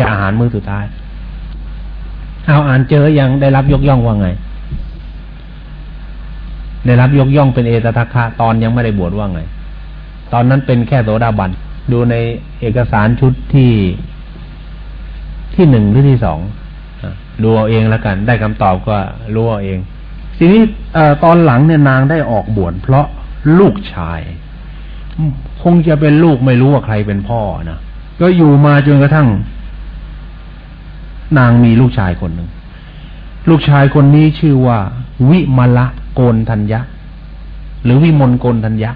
จะอาหารมื้อสุดท้าย เอาอ่านเจอยังได้รับยกย่องว่าไง ได้รับยกย่องเป็นเอตทัคคะตอนยังไม่ได้บวชว่าไง ตอนนั้นเป็นแค่โสดาบัน ดูในเอกสารชุดที่ที่หนึ่งหรือที่สองดูเอาเองแล้วกัน ได้คำตอบก็รู้เอาเองทีนี้ตอนหลังเนี่ยนางได้ออกบวชเพราะลูกชาย คงจะเป็นลูกไม่รู้ว่าใครเป็นพ่อนะก็อยู่มาจนกระทั่ง นางมีลูกชายคนหนึ่ง ลูกชายคนนี้ชื่อว่า วิมละโกนทัญญะ หรือวิมลโกนทัญญะ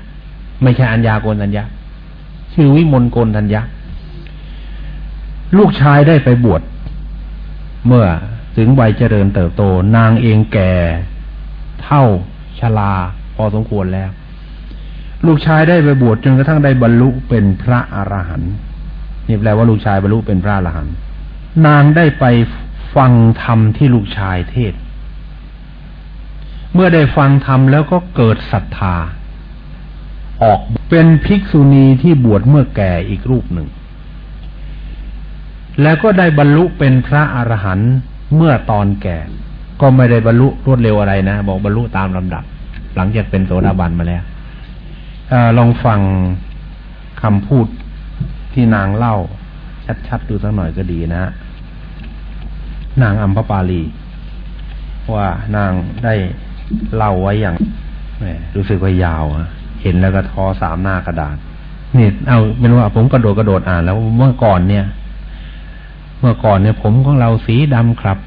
ไม่ใช่อัญญาโกนทัญญะ ชื่อวิมลโกนทัญญะ ลูกชายได้ไปบวชเมื่อถึงวัยเจริญเติบโต นางเองแก่ เท่าชราพอสมควรแล้ว ลูกชายได้ไปบวชจนกระทั่งได้บรรลุเป็นพระอรหันต์นี่แปลว่าลูกชายบรรลุเป็นพระอรหันต์ นางได้ไปฟังธรรมที่ลูกชายเทศ เมื่อได้ฟังธรรมแล้วก็เกิดศรัทธา ออกเป็นภิกษุณีที่บวชเมื่อแก่อีกรูปหนึ่ง แล้วก็ได้บรรลุเป็นพระอรหันต์เมื่อตอนแก่ ก็ไม่ได้บรรลุรวดเร็วอะไรนะ บอกบรรลุตามลำดับ หลังจากเป็นโสดาบันมาแล้วอลองฟังคำพูดที่นางเล่า ชัดๆดูสักหน่อยก็ดีนะ นางอัมพปาลี ว่านางได้เล่าไว้อย่างรู้สึกว่ายาวเห็นแล้วก็ทอสามหน้ากระดาษนี่เอาเป็นว่าผมกระโดดกระโดดอ่านแล้วเมื่อก่อนเนี่ย เมื่อก่อนเนี่ย ผมของเราสีดำครับ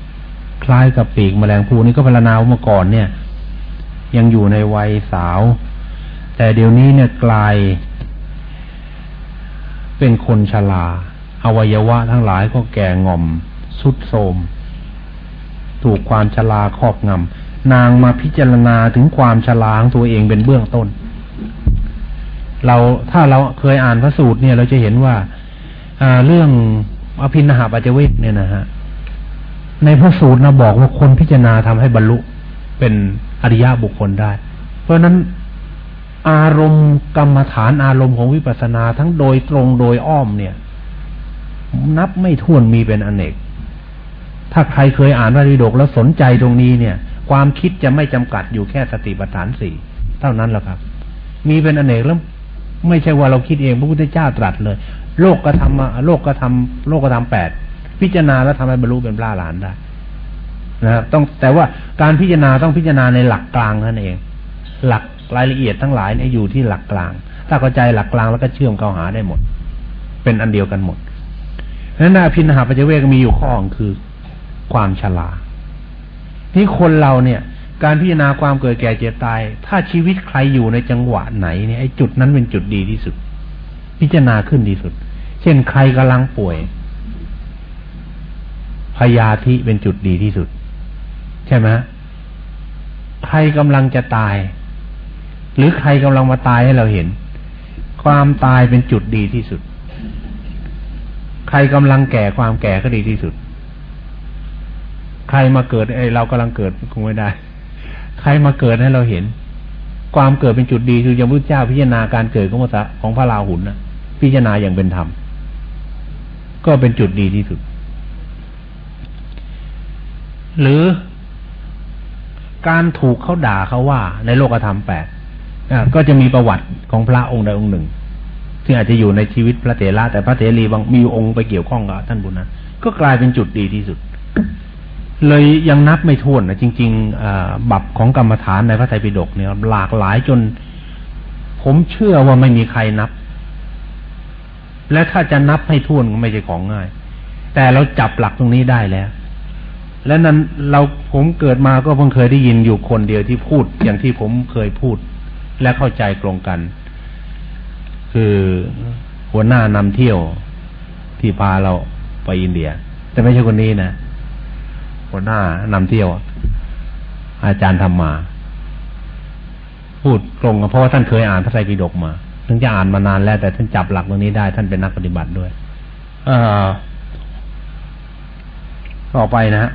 คล้ายกับปีกแมลงภูนี่ก็พรรณนาเมื่อก่อนเนี่ย ยังอยู่ในวัยสาว แต่เดี๋ยวนี้เนี่ยกลาย เป็นคนชราอวัยวะทั้งหลายก็แก่งอม สุดโทม ถูกความชราครอบงำนางมาพิจารณาถึงความชราของตัวเองเป็นเบื้องต้น เราถ้าเราเคยอ่านพระสูตรเนี่ย เราจะเห็นว่าเรื่องอภินหาปัจเวกเนี่ยนะฮะในพระสูตรนะบอกว่าคนพิจารณาทำให้บรรลุเป็นอริยบุคคลได้ เพราะนั้นอารมณ์กรรมฐานอารมณ์ของวิปัสสนาทั้งโดยตรงโดยอ้อมเนี่ย นับไม่ถ้วนมีเป็นอเนก ถ้าใครเคยอ่านพระธรรมดกแล้วสนใจตรงนี้เนี่ย ความคิดจะไม่จำกัดอยู่แค่สติปัฏฐานสี่เท่านั้นแหละครับ มีเป็นอเนกแล้วไม่ใช่ว่าเราคิดเองพระพุทธเจ้าตรัสเลย โลกก็ทำโลกก็ทำโลกก็ทำแปดพิจารณาแล้วทำให้บรรลุเป็นพระหลานได้นะครับต้องแต่ว่าการพิจารณาต้องพิจารณาในหลักกลางนั่นเอง หลักรายละเอียดทั้งหลายเนี่ยอยู่ที่หลักกลาง ถ้าเข้าใจหลักกลางแล้วก็เชื่อมเข้าหาได้หมด เป็นอันเดียวกันหมดนั้นนาพินหาปัจเจเวกมีอยู่ข้อคือ ความฉลาดนี่คนเราเนี่ย การพิจารณาความเกิดแก่เจ็บตาย ถ้าชีวิตใครอยู่ในจังหวะไหนเนี่ยไอ้จุดนั้นเป็นจุดดีที่สุด พิจารณาขึ้นดีสุด เช่นใครกำลังป่วยพยาธิเป็นจุดดีที่สุด ใช่ไหมใครกำลังจะตาย หรือใครกำลังมาตายให้เราเห็น ความตายเป็นจุดดีที่สุด ใครกำลังแก่ความแก่ก็ดีที่สุด ใครมาเกิดไอเรากำลังเกิดคงไม่ได้ ใครมาเกิดให้เราเห็น ความเกิดเป็นจุดดีคือยังพุทธเจ้าพิจารณาการเกิดของพระของพระราหุลนะพิจารณาอย่างเป็นธรรมก็เป็นจุดดีที่สุด หรือการถูกเขาด่าเขาว่า ในโลกธรรมแปดก็จะมีประวัติของพระองค์ใดองค์หนึ่งที่อาจจะอยู่ในชีวิตพระเถระแต่พระเถรีบางมีองค์ไปเกี่ยวข้องกับท่านบุญนั้นก็กลายเป็นจุดดีที่สุด เลยยังนับไม่ถ้วนนะจริงๆบับของกรรมฐานในพระไตรปิฎกเนี่ยหลากหลายจน ผมเชื่อว่าไม่มีใครนับ และถ้าจะนับให้ท่วนก็ไม่ใช่ของง่าย แต่เราจับหลักตรงนี้ได้แล้ว และนั้นเราผมเกิดมาก็เพิ่งเคยได้ยินอยู่คนเดียวที่พูดอย่างที่ผมเคยพูด และเข้าใจตรงกัน คือหัวหน้านำเที่ยวที่พาเราไปอินเดีย แต่ไม่ใช่คนนี้นะ หัวหน้านำเที่ยว อาจารย์ทำมา พูดตรงเพราะว่าท่านเคยอ่านพระไตรปิฎกมาถึงจะอ่านมานานแล้ว แต่ท่านจับหลักตรงนี้ได้ ท่านเป็นนักปฏิบัติด้วยเออต่อไปนะ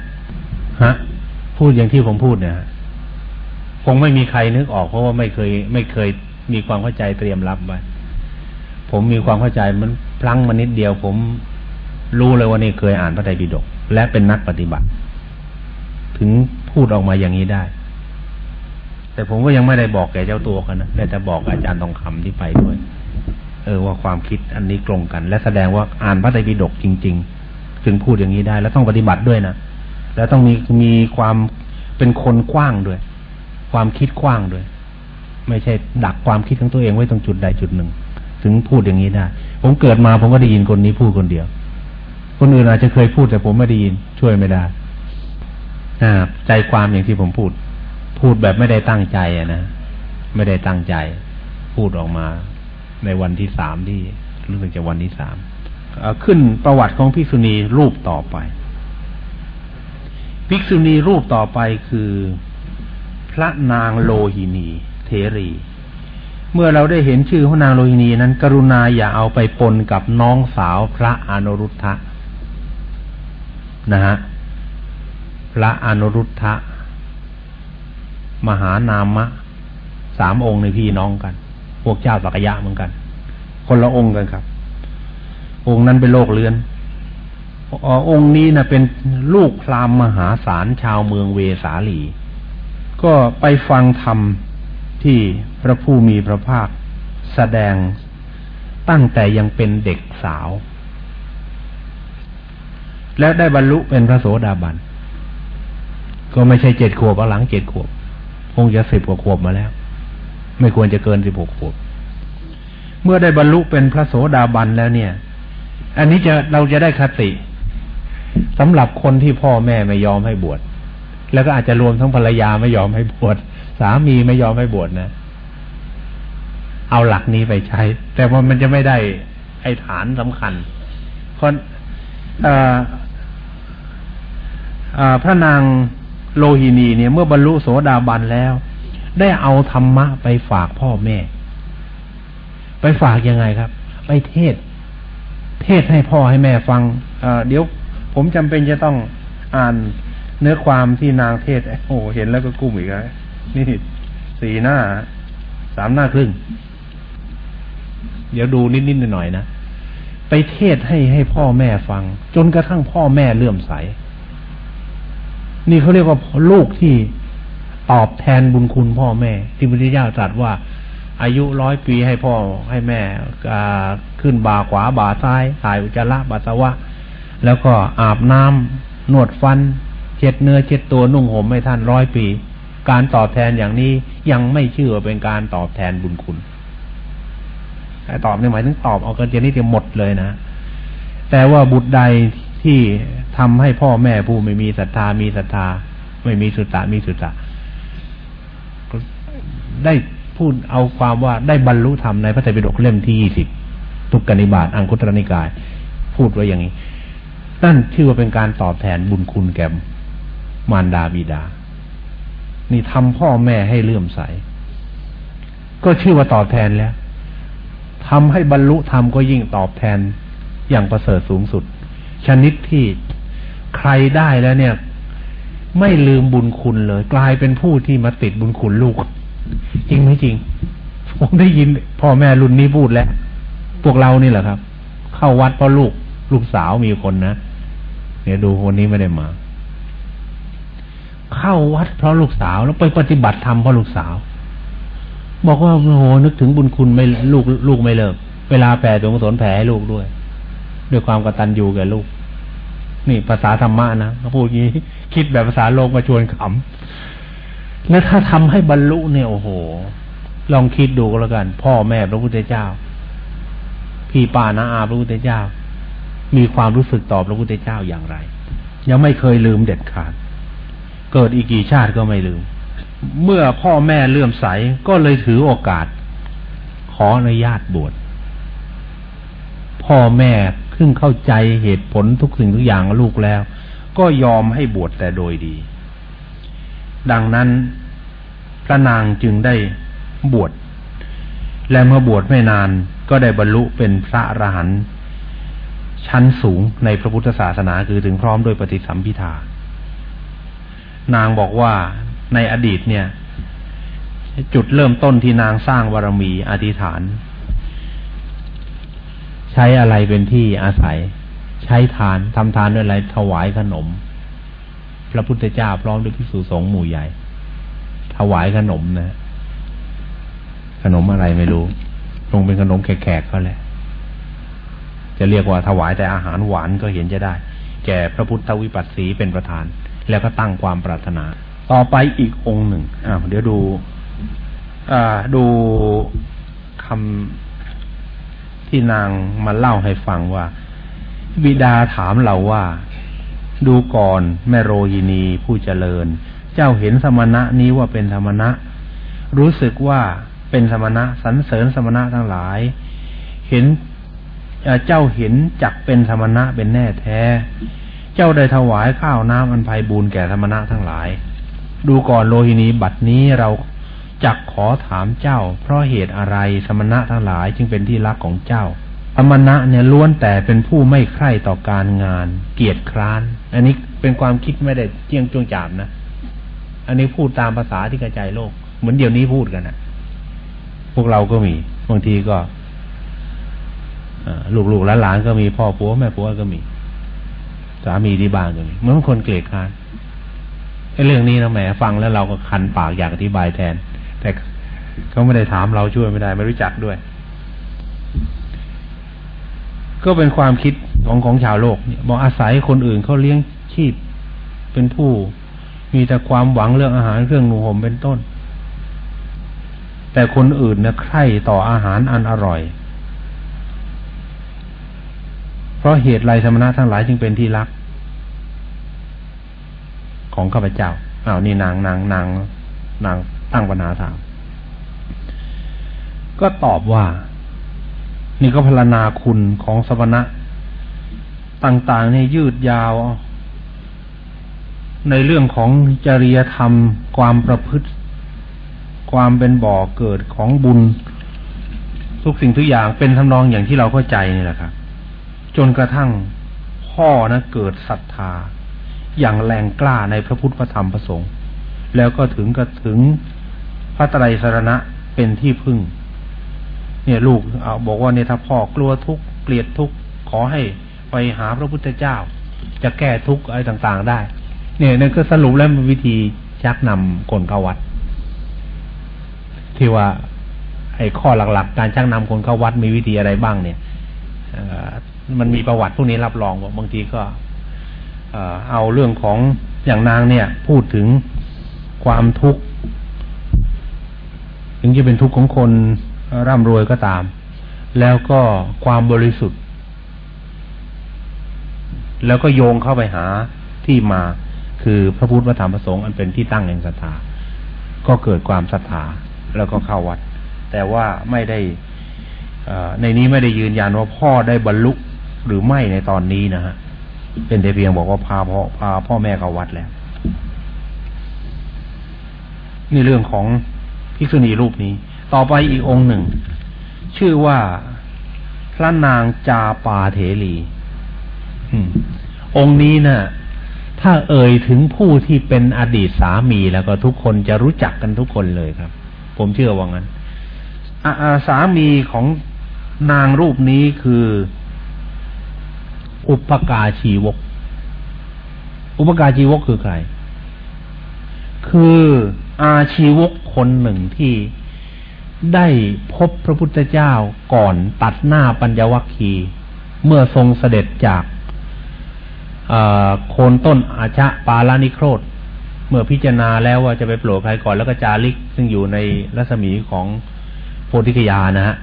ฮะ พูดอย่างที่ผมพูดเนี่ยคงไม่มีใครนึกออกเพราะว่าไม่เคย ไม่เคยมีความเข้าใจเตรียมรับไว้ผมมีความเข้าใจมันพลั้งมานิดเดียว ผมรู้เลยว่านี่เคยอ่านพระไตรปิฎกและเป็นนักปฏิบัติ ถึงพูดออกมาอย่างนี้ได้ แต่ผมก็ยังไม่ได้บอกแกเจ้าตัวกันนะแต่จะบอกอาจารย์ทองคำที่ไปด้วยเออว่าความคิดอันนี้ตรงกัน และแสดงว่าอ่านพระไตรปิฎกจริง ๆ ถึงพูดอย่างนี้ได้ แล้วต้องปฏิบัติด้วยนะแล้วต้องมีมีความเป็นคนกว้างด้วย ความคิดกว้างด้วย ไม่ใช่ดักความคิดของตัวเองไว้ตรงจุดใดจุดหนึ่ง ถึงพูดอย่างนี้ได้ ผมเกิดมาผมก็ได้ยินคนนี้พูดคนเดียว คนอื่นอาจจะเคยพูดแต่ผมไม่ได้ยินช่วยไม่ได้ ใจความอย่างที่ผมพูด พูดแบบไม่ได้ตั้งใจอะนะไม่ได้ตั้งใจ พูดออกมา ในวันที่สามที่รู้สึกจะวันที่สามขึ้นประวัติของพิกษุณีรูปต่อไปภิกษุณีรูปต่อไปคือ พระนางโลหินีเทรี เมื่อเราได้เห็นชื่อพระนางโลหินีนั้น กรุณาอย่าเอาไปปนกับน้องสาวพระอนุรุทธะนะฮะ พระอนุรุทธะ มหานามะสามองค์ในพี่น้องกัน พวกเจ้าสักยะเหมือนกัน คนละองค์กันครับ องค์นั้นเป็นโลกเลือนองค์นี้นะเป็นลูกพรามมหาศาลชาวเมืองเวสาลี ก็ไปฟังธรรมที่พระผู้มีพระภาค แสดงตั้งแต่ยังเป็นเด็กสาว และได้บรรลุเป็นพระโสดาบัน ก็ไม่ใช่เจ็ดขวบหลังเจ็ดขวบ คงจะสิบกว่าขวบมาแล้ว ไม่ควรจะเกินสิบหกขวบ เมื่อได้บรรลุเป็นพระโสดาบันแล้วเนี่ย อันนี้จะเราจะได้คติสำหรับคนที่พ่อแม่ไม่ยอมให้บวชแล้วก็อาจจะรวมทั้งภรรยาไม่ยอมให้บวชสามีไม่ยอมให้บวชนะเอาหลักนี้ไปใช้ แต่ว่ามันจะไม่ได้ไอ้ฐานสำคัญคนพระนาง โลหินีเนี่ยเมื่อบรรลุโสดาบันแล้ว ได้เอาธรรมะไปฝากพ่อแม่ ไปฝากยังไงครับ ไปเทศ เทศให้พ่อให้แม่ฟังเดี๋ยวผมจำเป็นจะต้องอ่านเนื้อความที่นางเทศโอ้เห็นแล้วก็กุ้มอีกแล้วนี่สี่หน้า สามหน้าครึ่ง เดี๋ยวดูนิดๆหน่อยๆนะ ไปเทศให้ให้พ่อแม่ฟัง จนกระทั่งพ่อแม่เลื่อมใส นี่เขาเรียกว่าลูกที่ตอบแทนบุญคุณพ่อแม่ ที่พระพุทธเจ้าตรัสว่า อายุร้อยปีให้พ่อให้แม่ขึ้นบาขวาบาซ้ายถ่ายอุจจาระปัสสาวะ แล้วก็อาบน้ำนวดฟัน เช็ดเนื้อเช็ดตัวนุ่งห่มให้ท่านร้อยปี การตอบแทนอย่างนี้ยังไม่เชื่อเป็นการตอบแทนบุญคุณตอบในหมายถึงตอบเอากันเจนี่จะหมดเลยนะ แต่ว่าบุตรใดท ที่ทำให้พ่อแม่ผู้ไม่มีศรัทธามีศรัทธา ไม่มีสุตตะมีสุตตะได้พูดเอาความว่าได้บรรลุธรรมในพระไตรปิฎกเล่มที่ยี่สิบทุกกนิบาตอังคุตรนิกาย พูดไว้อย่างนี้นั่นชื่อว่าเป็นการตอบแทนบุญคุณแก่มารดาบิดา นี่ทำพ่อแม่ให้เลื่อมใส ก็ชื่อว่าตอบแทนแล้วทำให้บรรลุธรรมก็ยิ่งตอบแทนอย่างประเสริฐสูงสุด ชนิดที่ใครได้แล้วเนี่ย ไม่ลืมบุญคุณเลย กลายเป็นผู้ที่มาติดบุญคุณลูก จริงไหมจริง ผมได้ยินพ่อแม่รุ่นนี้พูดแล้ว พวกเรานี่แหละครับ เข้าวัดเพราะลูก ลูกสาวมีคนนะเนี่ยดูคนนี้ไม่ได้มา เข้าวัดเพราะลูกสาวแล้วไปปฏิบัติธรรมเพราะลูกสาว บอกว่าโอ้โหนึกถึงบุญคุณไม่ลูกลูกไม่เลิก เวลาแผ่ตัวกุศลแผ่ให้ลูกด้วย ด้วยความกตัญญูแก่ลูก นี่ภาษาธรรมะนะเขาพูดงี้ คิดแบบภาษาโลกมาชวนขำแล้วถ้าทำให้บรรลุเนี่ยโอ้โห ลองคิดดูก็แล้วกัน พ่อแม่พระพุทธเจ้า พี่ป้าน้าอาพระพุทธเจ้า มีความรู้สึกต่อพระพุทธเจ้าอย่างไร ยังไม่เคยลืมเด็ดขาด เกิดอีกกี่ชาติก็ไม่ลืม เมื่อพ่อแม่เลื่อมใสก็เลยถือโอกาส ขออนุญาตบวชพ่อแม่ ขึ้นเข้าใจเหตุผลทุกสิ่งทุกอย่างลูกแล้ว ก็ยอมให้บวชแต่โดยดี ดังนั้นพระนางจึงได้บวชและเมื่อบวชไม่นานก็ได้บรรลุเป็นพระอรหันต์ชั้นสูงในพระพุทธศาสนาคือถึงพร้อมด้วยปฏิสัมพิทานางบอกว่าในอดีตเนี่ย จุดเริ่มต้นที่นางสร้างบารมีอธิษฐาน ใช้อะไรเป็นที่อาศัย ใช้ทานทำทานด้วยอะไรถวายขนม พระพุทธเจ้าพร้อมด้วยพิสุสงฆ์หมู่ใหญ่ ถวายขนมนะขนมอะไรไม่รู้คงเป็นขนมแขกๆเขาแหละจะเรียกว่าถวายแต่อาหารหวานก็เห็นจะได้ แก่พระพุทธวิปัสสีเป็นประธาน แล้วก็ตั้งความปรารถนา ต่อไปอีกองค์หนึ่งอ้าวเดี๋ยวดู อ่าดูคำ ที่นางมาเล่าให้ฟังว่า บิดาถามเราว่า ดูก่อนแม่โรยินีผู้เจริญ เจ้าเห็นสมณะนี้ว่าเป็นธรรมณะ รู้สึกว่าเป็นสมณะสรรเสริญสมณะทั้งหลาย เห็นเจ้าเห็นจักเป็นธรรมณะเป็นแน่แท้ เจ้าได้ถวายข้าวน้ำอันไพบูรแก่ธรรมณะทั้งหลาย ดูก่อนโลหินีบัดนี้เรา จักขอถามเจ้า เพราะเหตุอะไรสมณะทั้งหลายจึงเป็นที่รักของเจ้าธรรมณะเนี่ยล้วนแต่เป็นผู้ไม่ใคร่ต่อการงาน เกียรติคร้าน อันนี้เป็นความคิดไม่ได้เจียงจงจามนะ อันนี้พูดตามภาษาที่กระจายโลก เหมือนเดี๋ยวนี้พูดกันนะพวกเราก็มีบางทีก็ลูกๆหลานก็มีพ่อผัวแม่ผัวก็มี สามีที่บ้านก็มีเหมือนคนเกลียดคร้านไอ้เรื่องนี้นะแหมฟังแล้วเราก็คันปากอยากอธิบายแทน แต่เขาไม่ได้ถามเราช่วยไม่ได้ ไม่รู้จักด้วย ก็เป็นความคิดของของชาวโลกเนี่ยบอกอาศัยคนอื่นเขาเลี้ยงชีพเป็นผู้ มีแต่ความหวังเรื่องอาหารเครื่องหนุ่งห่มเป็นต้น แต่คนอื่นเนี่ยใคร่ต่ออาหารอันอร่อย เพราะเหตุไรสมณะทั้งหลายจึงเป็นที่รัก ของข้าพเจ้าอ้าวนี่นางนางนางนาง ตั้งปัญหาถาม ก็ตอบว่า นี่ก็พรณนาคุณของสมณะ ต่างๆในยืดยาว ในเรื่องของจริยธรรม ความประพฤติ ความเป็นบ่อเกิดของบุญ ทุกสิ่งทุกอย่างเป็นทำนองอย่างที่เราเข้าใจนี่แหละครับจนกระทั่งพ่อนะเกิดศรัทธา อย่างแรงกล้าในพระพุทธพระธรรมพระสงฆ์แล้วก็ถึงก็ถึง พระไตรสรณะเป็นที่พึ่ง เนี่ยลูกเอาบอกว่าเนี่ยถ้าพ่อกลัวทุกข์เกลียดทุกข์ขอให้ไปหาพระพุทธเจ้า จะแก้ทุกข์อะไรต่างๆได้ เนี่ยนั่นก็สรุปแล้วมันวิธีชักนำคนเข้าวัด ที่ว่าไอ้ข้อหลักๆ การชักนำคนเข้าวัดมีวิธีอะไรบ้างเนี่ยมันมีประวัติพวกนี้รับรองว่าบางทีก็เอาเรื่องของอย่างนางเนี่ย พูดถึงความทุกข์ ถึงจะเป็นทุกข์ของคนร่ำรวยก็ตาม แล้วก็ความบริสุทธิ์ แล้วก็โยงเข้าไปหาที่มาคือพระพุทธพระธรรมพระสงฆ์อันเป็นที่ตั้งแห่งศรัทธาก็เกิดความศรัทธาแล้วก็เข้าวัด แต่ว่าไม่ได้ในนี้ไม่ได้ยืนยันว่าพ่อได้บรรลุหรือไม่ในตอนนี้นะฮะเป็นแต่เพียงบอกว่าพาพ่อพาพ่อแม่เข้าวัดแล้วนี่เรื่องของ ภิกษุณีรูปนี้ ต่อไปอีกองค์หนึ่ง ชื่อว่าพระนางจาปาเถรีองค์นี้นะ่ะ ถ้าเอ่ยถึงผู้ที่เป็นอดีตสามีแล้วก็ทุกคนจะรู้จักกันทุกคนเลยครับ ผมเชื่อว่างั้นสามีของนางรูปนี้คือ อุปกาชีวก อุปกาชีวกคือใคร คือ อาชีวกคนหนึ่งที่ได้พบพระพุทธเจ้าก่อนตัดหน้าปัญญวัคคี เมื่อทรงเสด็จจากโคนต้นอาชะปาลานิโครธ เมื่อพิจารณาแล้วว่าจะไปโปรดใครก่อนแล้วก็จาริก ซึ่งอยู่ในรัศมีของโพธิกยานะฮะ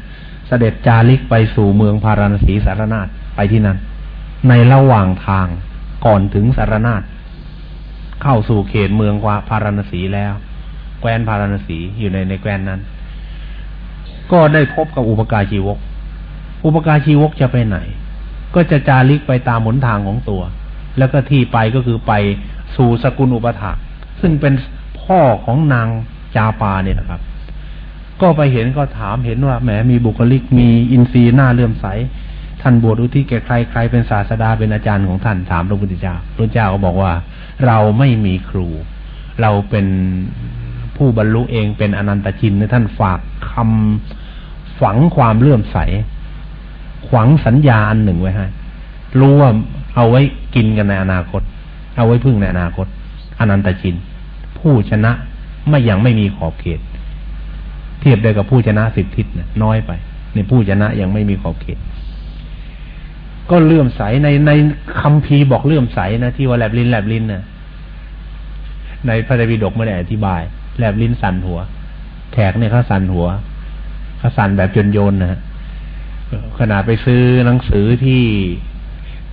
เสด็จจาริกไปสู่เมืองพาราณสีสารนาฏไปที่นั่นในระหว่างทางก่อนถึงสารนาฏเข้าสู่เขตเมืองวาพาราณสีแล้ว แคว้นพาราณสีอยู่ในในแคว้นนั้น ก็ได้พบกับอุปการชีวก อุปการชีวกจะไปไหน ก็จะจาริกไปตามหนทางของตัว แล้วก็ที่ไปก็คือไปสู่สกุลอุปถาซึ่งเป็นพ่อของนางจาปาเนี่ยนะครับ ก็ไปเห็นก็ถามเห็นว่าแหมมีบุคลิกมีอินทรีย์หน้าเลื่อมใสท่านบวชอุทิศแก่ใครใครเป็นศาสดาเป็นอาจารย์ของท่านถามพระพุทธเจ้าพระเจ้าก็บอกว่า เราไม่มีครู เราเป็น ผู้บรรลุเองเป็นอนันตชินท่านฝากคำฝังความเลื่อมใสขวังสัญญาอันหนึ่งไว้ให้รู้ว่าเอาไว้กินกันในอนาคต เอาไว้พึ่งในอนาคตอนันตจิน ผู้ชนะไม่ยังไม่มีขอบเขต เทียบได้กับผู้ชนะสิบทิศนะน้อยไปในผู้ชนะยังไม่มีขอบเขต ก็เลื่อมใสในในคำพีบอกเลื่อมใสนะที่ว่าแลบลินแลบลินนะในพระไตรปิฎกไม่ได้อธิบาย แลบลิ้นสั่นหัว แขกเนี่ยเขาสั่นหัวเขาสั่นแบบจนโยนนะขนาดไปซื้อหนังสือที่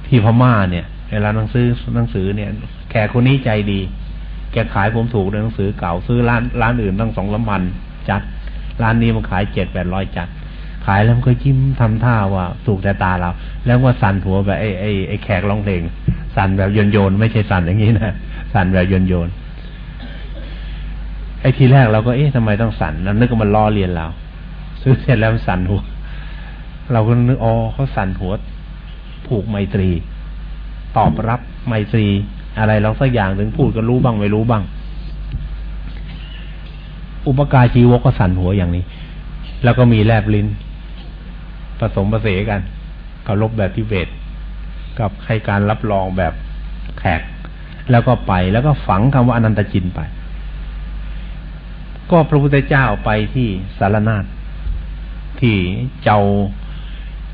ที่พม่าเนี่ยเวลาหนังสือหนังสือเนี่ย แขกคนนี้ใจดี แกขายผมถูกในหนังสือเก่าซื้อร้านร้านอื่นตั้งสองละมันจัด ร้านนี้มันขายเจ็ดแปดร้อยจัด ขายแล้วมันก็ยิ้มทำท่าว่าถูกแต่ตาเรา แล้วก็สั่นหัวแบบไอ้ไอ้ไอ้แขกร้องเพลงสั่นแบบโยนโยนไม่ใช่สั่นอย่างนี้นะสั่นแบบโยนโยน ไอ้ทีแรกเราก็เอ๊ะทำไมต้องสั่นแล้วนึกว่ามันล้อเลียนเราซื้อเสร็จแล้วสั่นหัว เราก็นึกอ๋อเขาสั่นหัว ผูกไมตรี ตอบรับไมตรี อะไรเราสักอย่างถึงพูดก็รู้บ้างไม่รู้บ้าง อุปการชีวกก็สั่นหัวอย่างนี้ แล้วก็มีแลบลิ้น ผสมผสานกันเคารพแบบพิเวทกับให้การรับรองแบบแขก แล้วก็ไปแล้วก็ฝังคำว่าอนันตจินไป ก็พระพุทธเจ้าไปที่สารนาฏที่เจ้า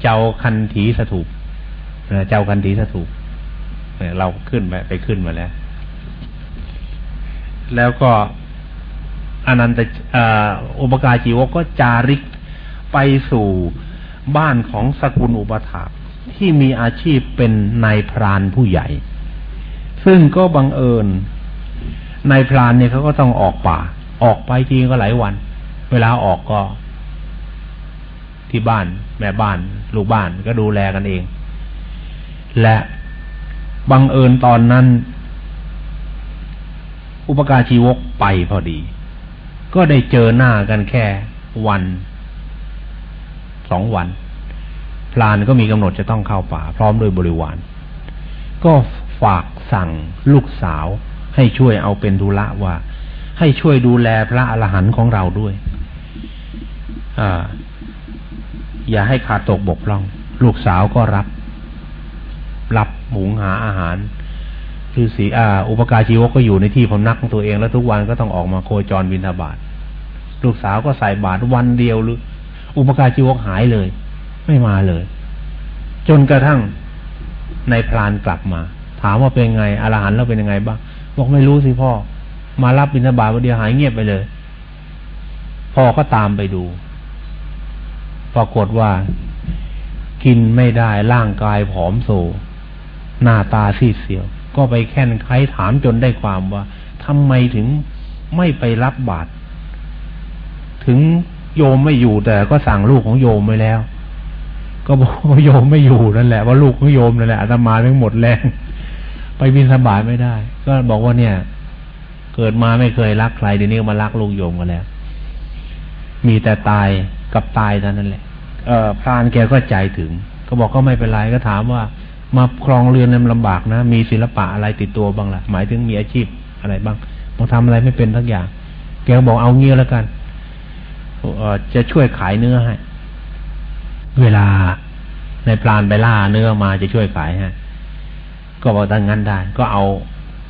เจ้าคันถีสถูปเจ้าคันถีสถูปเราขึ้นไปไปขึ้นมาแล้ว แล้วก็อนันตอุปการจีวกก็จาริกไปสู่บ้านของสกุลอุปถาที่มีอาชีพเป็นนายพรานผู้ใหญ่ ซึ่งก็บังเอิญนายพรานเนี่ยเขาก็ต้องออกป่า ออกไปทีก็หลายวัน เวลาออกก็ ที่บ้านแม่บ้าน ลูกบ้านก็ดูแลกันเอง และบังเอิญตอนนั้น อุปการชีวกไปพอดี ก็ได้เจอหน้ากันแค่วันสองวัน พลานก็มีกำหนดจะต้องเข้าป่า พร้อมด้วยบริวาร ก็ฝากสั่งลูกสาวให้ช่วยเอาเป็นธุระว่า ให้ช่วยดูแลพระอรหันต์ของเราด้วยอ่าอย่าให้ขาดตกบกพร่อง ลูกสาวก็รับ รับหมุงหาอาหาร คือสีอาอุปการชีวกก็อยู่ในที่พำนักของตัวเอง แล้วทุกวันก็ต้องออกมาโคจรบินทบาทลูกสาวก็ใส่บาตรวันเดียวหรือ อุปการชีวกหายเลย ไม่มาเลย จนกระทั่งในพรานกลับมา ถามว่าเป็นไงอรหันต์แล้วเป็นยังไงบ้างบอกไม่รู้สิพ่อ มารับบิณฑบาตวันเดียวหายเงียบไปเลย พ่อก็ตามไปดู ปรากฏว่า กินไม่ได้ร่างกายผอมโซ หน้าตาซีดเสียว ก็ไปแค่นใครถามจนได้ความว่าทำไมถึงไม่ไปรับบาตรถึงโยมไม่อยู่แต่ก็สั่งลูกของโยมไปแล้ว ก็บอกว่าโยมไม่อยู่นั่นแหละว่าลูกของโยมนั่นแหละอาตมาทั้งหมดแรงไปบินสบายไม่ได้ ก็บอกว่าเนี่ย เกิดมาไม่เคยรักใครเดี๋ยวนี้มารักลูกโยมกันแล้ว มีแต่ตายกับตายเท่านั้นแหละ เออพรานแกก็ใจถึง ก็บอกก็ไม่เป็นไรก็ถามว่า มาครองเรือนนั้นลำบากนะ มีศิลปะอะไรติดตัวบ้างละ่ะ หมายถึงมีอาชีพอะไรบ้างบอกทำอะไรไม่เป็นทั้งอย่าง แกบอกเอาเงี้ยแล้วกันเออจะช่วยขายเนื้อให้ เวลาในพรานไปล่าเนื้อมาจะช่วยขายฮะก็บอกดังนั้นได้ ก็เอา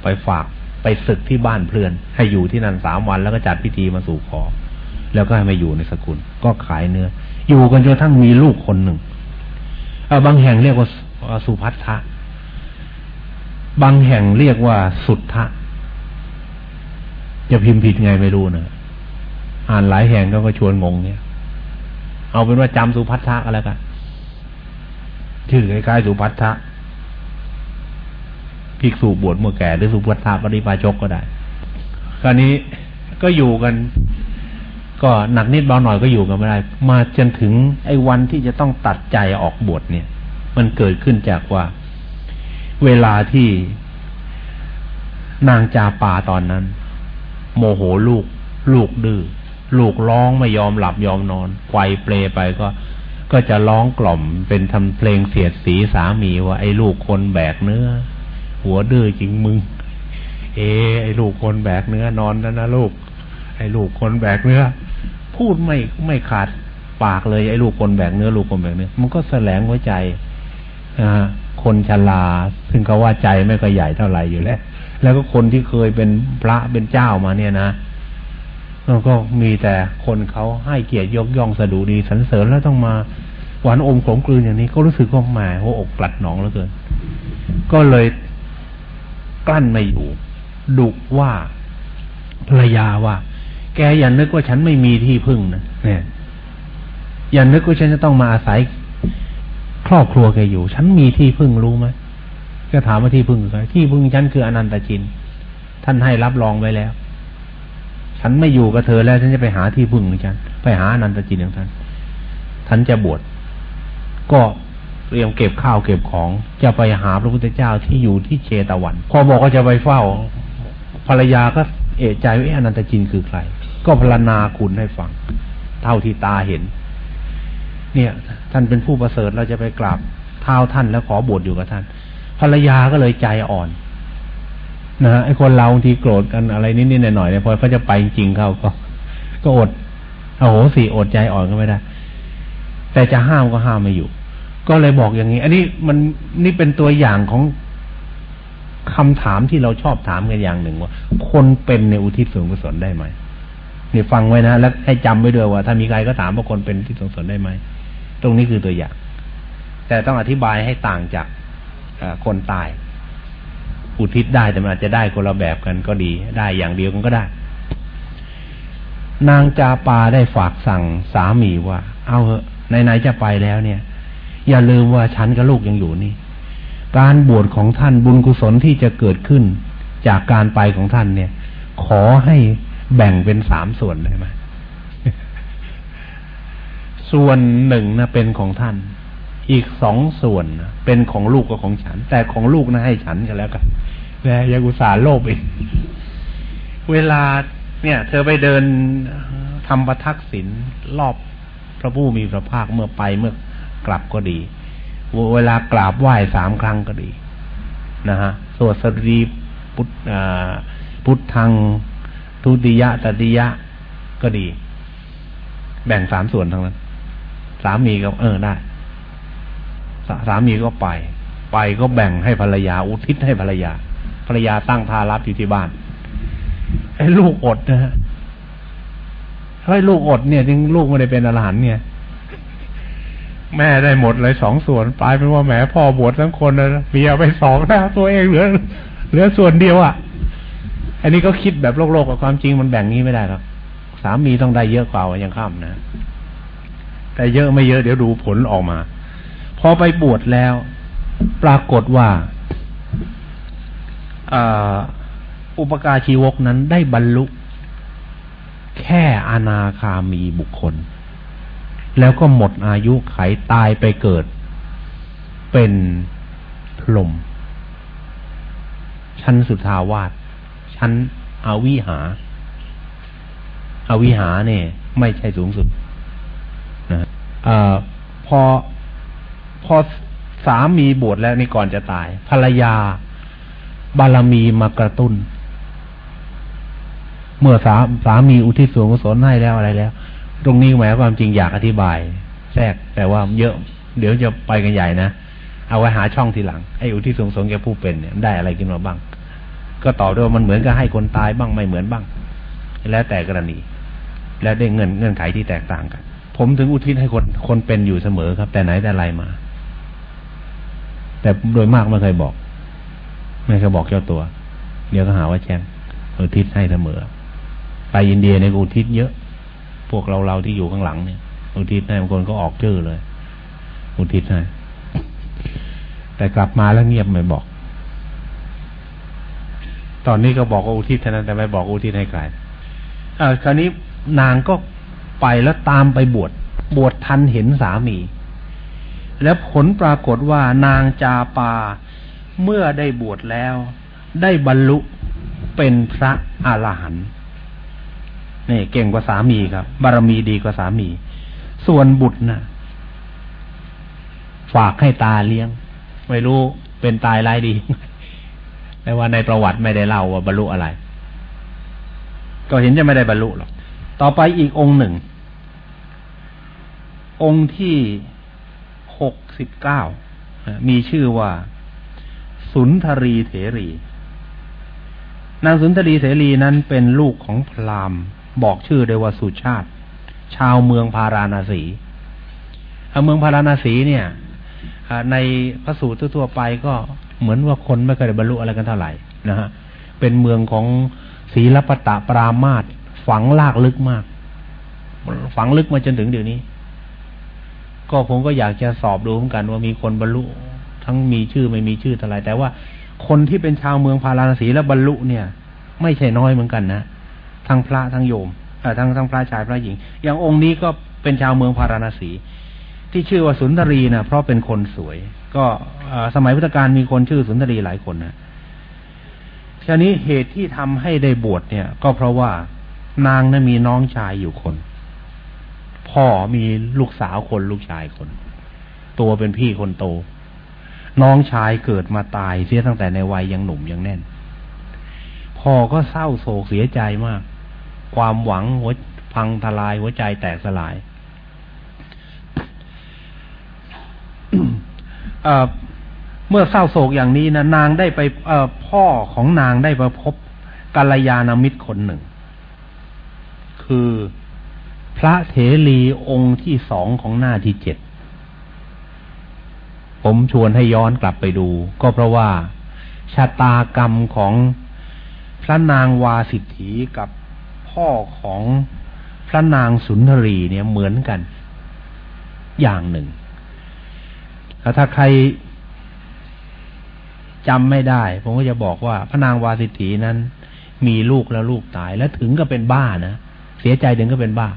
ไปฝาก ไปศึกที่บ้านเพื่อนให้อยู่ที่นั่นสามวันแล้วก็จัดพิธีมาสู่ขอ แล้วก็ให้มาอยู่ในสกุล ก็ขายเนื้อ อยู่กันจนทั้งมีลูกคนหนึ่งบางแห่งเรียกว่าสุพัทธะบางแห่งเรียกว่าสุทธะจะพิมพ์ผิดไงไม่รู้นะอ่านหลายแห่งก็ก็ชวนงงเนี่ย เอาเป็นว่าจำสุพัทธะก็แล้วกันชื่อคล้ายๆสุพัทธะ ภิกษุบวชเมื่อแก่หรือสุพัทธะปริพาชกก็ได้ คราวนี้ก็อยู่กัน ก็หนักนิดเบาหน่อยก็อยู่กันไม่ได้ มาจนถึงไอ้วันที่จะต้องตัดใจออกบวชเนี่ย มันเกิดขึ้นจากว่า เวลาที่นางจาป่าตอนนั้น โมโหลูก ลูกดื้อลูกร้องไม่ยอมหลับยอมนอนไกวเปลไปก็ก็จะร้องกล่อมเป็นทำเพลงเสียดสีสามีว่าไอ้ลูกคนแบกเนื้อ หัวดื้อจริงมึง เอ ไอ้ลูกคนแบกเนื้อนอนแล้วนะลูก ไอ้ลูกคนแบกเนื้อ พูดไม่ไม่ขาดปากเลยไอ้ลูกคนแบกเนื้อลูกคนแบกเนื้อมันก็แสลงหัวใจนะคนชราซึ่งเขาว่าใจไม่ก็ใหญ่เท่าไหร่อยู่แล้ว แล้วก็คนที่เคยเป็นพระเป็นเจ้ามาเนี่ยนะแล้วก็มีแต่คนเขาให้เกียรติยกย่องสะดุดีสรรเสริญแล้วต้องมาหวานอมขมกลืนอย่างนี้ ก็รู้สึกว่าแหมหัวอกกลัดหนองเหลือเกิน ก็เลย กลั้นไม่อยู่ดุว่าภรรยาว่า แกอย่านึกว่าฉันไม่มีที่พึ่งนะเนี่ยอย่านึกว่าฉันจะต้องมาอาศัยครอบครัวแกอยู่ ฉันมีที่พึ่งรู้ไหมก็ถามว่าที่พึ่งคือที่พึ่งฉันคืออนันตจิน ท่านให้รับรองไว้แล้ว ฉันไม่อยู่กับเธอแล้วฉันจะไปหาที่พึ่งของฉัน ไปหาอนันตจินของท่านท่านจะบวชก็ เตรียมเก็บข้าวเก็บของ จะไปหาพระพุทธเจ้าที่อยู่ที่เชตวัน พอบอกว่าจะไปเฝ้า ภรรยาก็เอะใจว่าอนันตจินคือใคร ก็พรรณนาคุณให้ฟัง เท่าที่ตาเห็น เนี่ย ท่านเป็นผู้ประเสริฐเราจะไปกราบเท้าท่านแล้วขอบวชอยู่กับท่าน ภรรยาก็เลยใจอ่อนนะฮะไอ้คนเราทีโกรธกันอะไรนิดๆหน่อยๆเนี่ยพอเขาจะไปจริงเขาก็ก็อดโอ้โหสิอดใจอ่อนก็ไม่ได้ แต่จะห้ามก็ห้ามไม่อยู่ ก็เลยบอกอย่างนี้ อันนี้มันนี่เป็นตัวอย่างของคำถามที่เราชอบถามกันอย่างหนึ่งว่า คนเป็นในอุทิศส่วนกุศลได้ไหมนี่ฟังไว้นะแล้วให้จำไว้ด้วยว่า ถ้ามีใครก็ถามว่าคนเป็นที่สงสนได้ไหมตรงนี้คือตัวอย่าง แต่ต้องอธิบายให้ต่างจากคนตาย อุทิศได้แต่มันอาจจะได้คนละแบบกันก็ดี ได้อย่างเดียวกันก็ได้ นางจาปาได้ฝากสั่งสามีว่า เอาเหอะไหนๆจะไปแล้วเนี่ย อย่าลืมว่าฉันกับลูกยังอยู่นี่ การบวชของท่านบุญกุศลที่จะเกิดขึ้น จากการไปของท่านเนี่ย ขอให้แบ่งเป็นสามส่วนได้ไหมส่วนหนึ่งนะเป็นของท่าน อีกสองส่วนนะเป็นของลูกกับของฉัน แต่ของลูกนะให้ฉันกันแล้วกันแ่ยังอุตส่าห์โลภอีก เวลาเนี่ย เธอไปเดินทำประทักษิณรอบพระผู้มีพระภาคเมื่อไปเมื่อ กลับก็ดี เวลากราบไหว้สามครั้งก็ดีนะฮะสวดสรีพุทธพุทธังทุติยะตติยะก็ดี แบ่งสามส่วนทั้งนั้น สามีก็เออได้สสามีก็ไป ไปก็แบ่งให้ภรรยา อุทิศให้ภรรยา ภรรยาตั้งทารับอยู่ที่บ้านไอ้ลูกอดนะฮะเฮ้ยลูกอดเนี่ยจริงลูกไม่ได้เป็นอรหันเนี่ย แม่ได้หมดเลยสองส่วนปลายเป็นว่าแหมพ่อบวชทั้งคนนะเมียไปสองนะตัวเองเหลือเหลือส่วนเดียวอะ่ะ อันนี้ก็คิดแบบโลกๆกับความจริงมันแบ่งนี้ไม่ได้ครับสามีต้องได้เยอะกว่าอยังข้ามนะ แต่เยอะไม่เยอะเดี๋ยวดูผลออกมา พอไปบวชแล้ว ปรากฏว่าอุปการชีวกนั้นได้บรรลุ แค่อนาคามีบุคคล แล้วก็หมดอายุไขตายไปเกิด เป็นพรหมชั้นสุทาวาสชั้นอวิหาอาวิหาเนี่ย ไม่ใช่สูงสุดนะอพอพอสามีบวชแล้วนี่ก่อนจะตาย ภรรยา บารมีมากระตุ้น เมื่อสาสามีอุทิศส่วนกุศลให้แล้วอะไรแล้ว ตรงนี้หมายความจริงอยากอธิบาย แทรกแต่ว่าเยอะ เดี๋ยวจะไปกันใหญ่นะเอาไว้หาช่องทีหลังไอ้อุทิศส่วนกุศลแกผู้เป็นเนี่ยได้อะไรกินมาบ้าง ก็ต่อด้วยว่ามันเหมือนกับให้คนตายบ้างไม่เหมือนบ้าง แล้วแต่กรณี และได้เงินเงื่อนไขที่แตกต่างกัน ผมถึงอุทิศให้คนคนเป็นอยู่เสมอครับ แต่ไหนแต่ไรมา แต่โดยมากไม่เคยบอก ไม่เคยบอกเจ้าตัว เดี๋ยวก็หาว่าแช่งอุทิศให้เสมอ ไปอินเดียในอุทิศเยอะ พวกเราเราที่อยู่ข้างหลังเนี่ยอุทิศให้บางคนก็ออกชื่อเลย อุทิศให้แต่กลับมาแล้วเงียบไม่บอก ตอนนี้ก็บอกว่าอุทิศเท่านั้นแต่ไม่บอกอุทิศให้ใครอ่าคราวนี้นางก็ไปแล้วตามไปบวชบวชทันเห็นสามี แล้วผลปรากฏว่านางจาปาเมื่อได้บวชแล้ว ได้บรรลุเป็นพระอรหันต์ นี่เก่งกว่าสามีครับ บารมีดีกว่าสามี ส่วนบุตรนะ่ะ ฝากให้ตาเลี้ยง ไม่รู้เป็นตายรายดี แต่ว่าในประวัติไม่ได้เล่าว่าบรรลุอะไร ก็เห็นจะไม่ได้บรรลุหรอก ต่อไปอีกองค์หนึ่ง องค์ที่หกสิบเก้ามีชื่อว่า สุนทรีเถรี นางสุนทรีเถรีนั้นเป็นลูกของพราหมณ์ บอกชื่อได้ว่าสุชาติ ชาวเมืองพาราณสีเมืองพาราณสีเนี่ยในพระสูตรทั่วไปก็เหมือนว่าคนไม่เคยบรรลุอะไรกันเท่าไหร่นะฮะเป็นเมืองของศีลปตะปรามาตฝังลากลึกมาก ฝังลึกมาจนถึงเดี๋ยวนี้ ก็ผมก็อยากจะสอบดูเหมือนกันว่ามีคนบรรลุ ทั้งมีชื่อไม่มีชื่อเท่าไหร่แต่ว่าคนที่เป็นชาวเมืองพาราณสีและบรรลุเนี่ย ไม่ใช่น้อยเหมือนกันนะ ทั้งพระทั้งโยมทั้งทั้งพระชายพระหญิง อย่างองค์นี้ก็เป็นชาวเมืองพาราณสี ที่ชื่อว่าสุนทรีนะเพราะเป็นคนสวย ก็สมัยพุทธกาลมีคนชื่อสุนทรีหลายคนนะทีนี้เหตุที่ทำให้ได้บวชเนี่ย ก็เพราะว่านางนั้นมีน้องชายอยู่คน พ่อมีลูกสาวคนลูกชายคน ตัวเป็นพี่คนโต น้องชายเกิดมาตายเสียตั้งแต่ในวัยยังหนุ่มยังแน่น พ่อก็เศร้าโศกเสียใจมาก ความหวังหัวพังทลายหัวใจแตกสลายเมื่อเศร้าโศกอย่างนี้นะนางได้ไปพ่อของนางได้ไปพบกัลยาณมิตรคนหนึ่ง คือพระเถรีองค์ที่สองของหน้าที่เจ็ดผมชวนให้ย้อนกลับไปดู ก็เพราะว่าชะตากรรมของพระนางวาสิทธีกับ พ่อของพระนางสุนทรีเนี่ยเหมือนกัน อย่างหนึ่งถ้าใครจำไม่ได้ ผมก็จะบอกว่าพระนางวาสิถีนั้น มีลูกแล้วลูกตายแล้วถึงก็เป็นบ้านะเสียใจถึงก็เป็นบ้า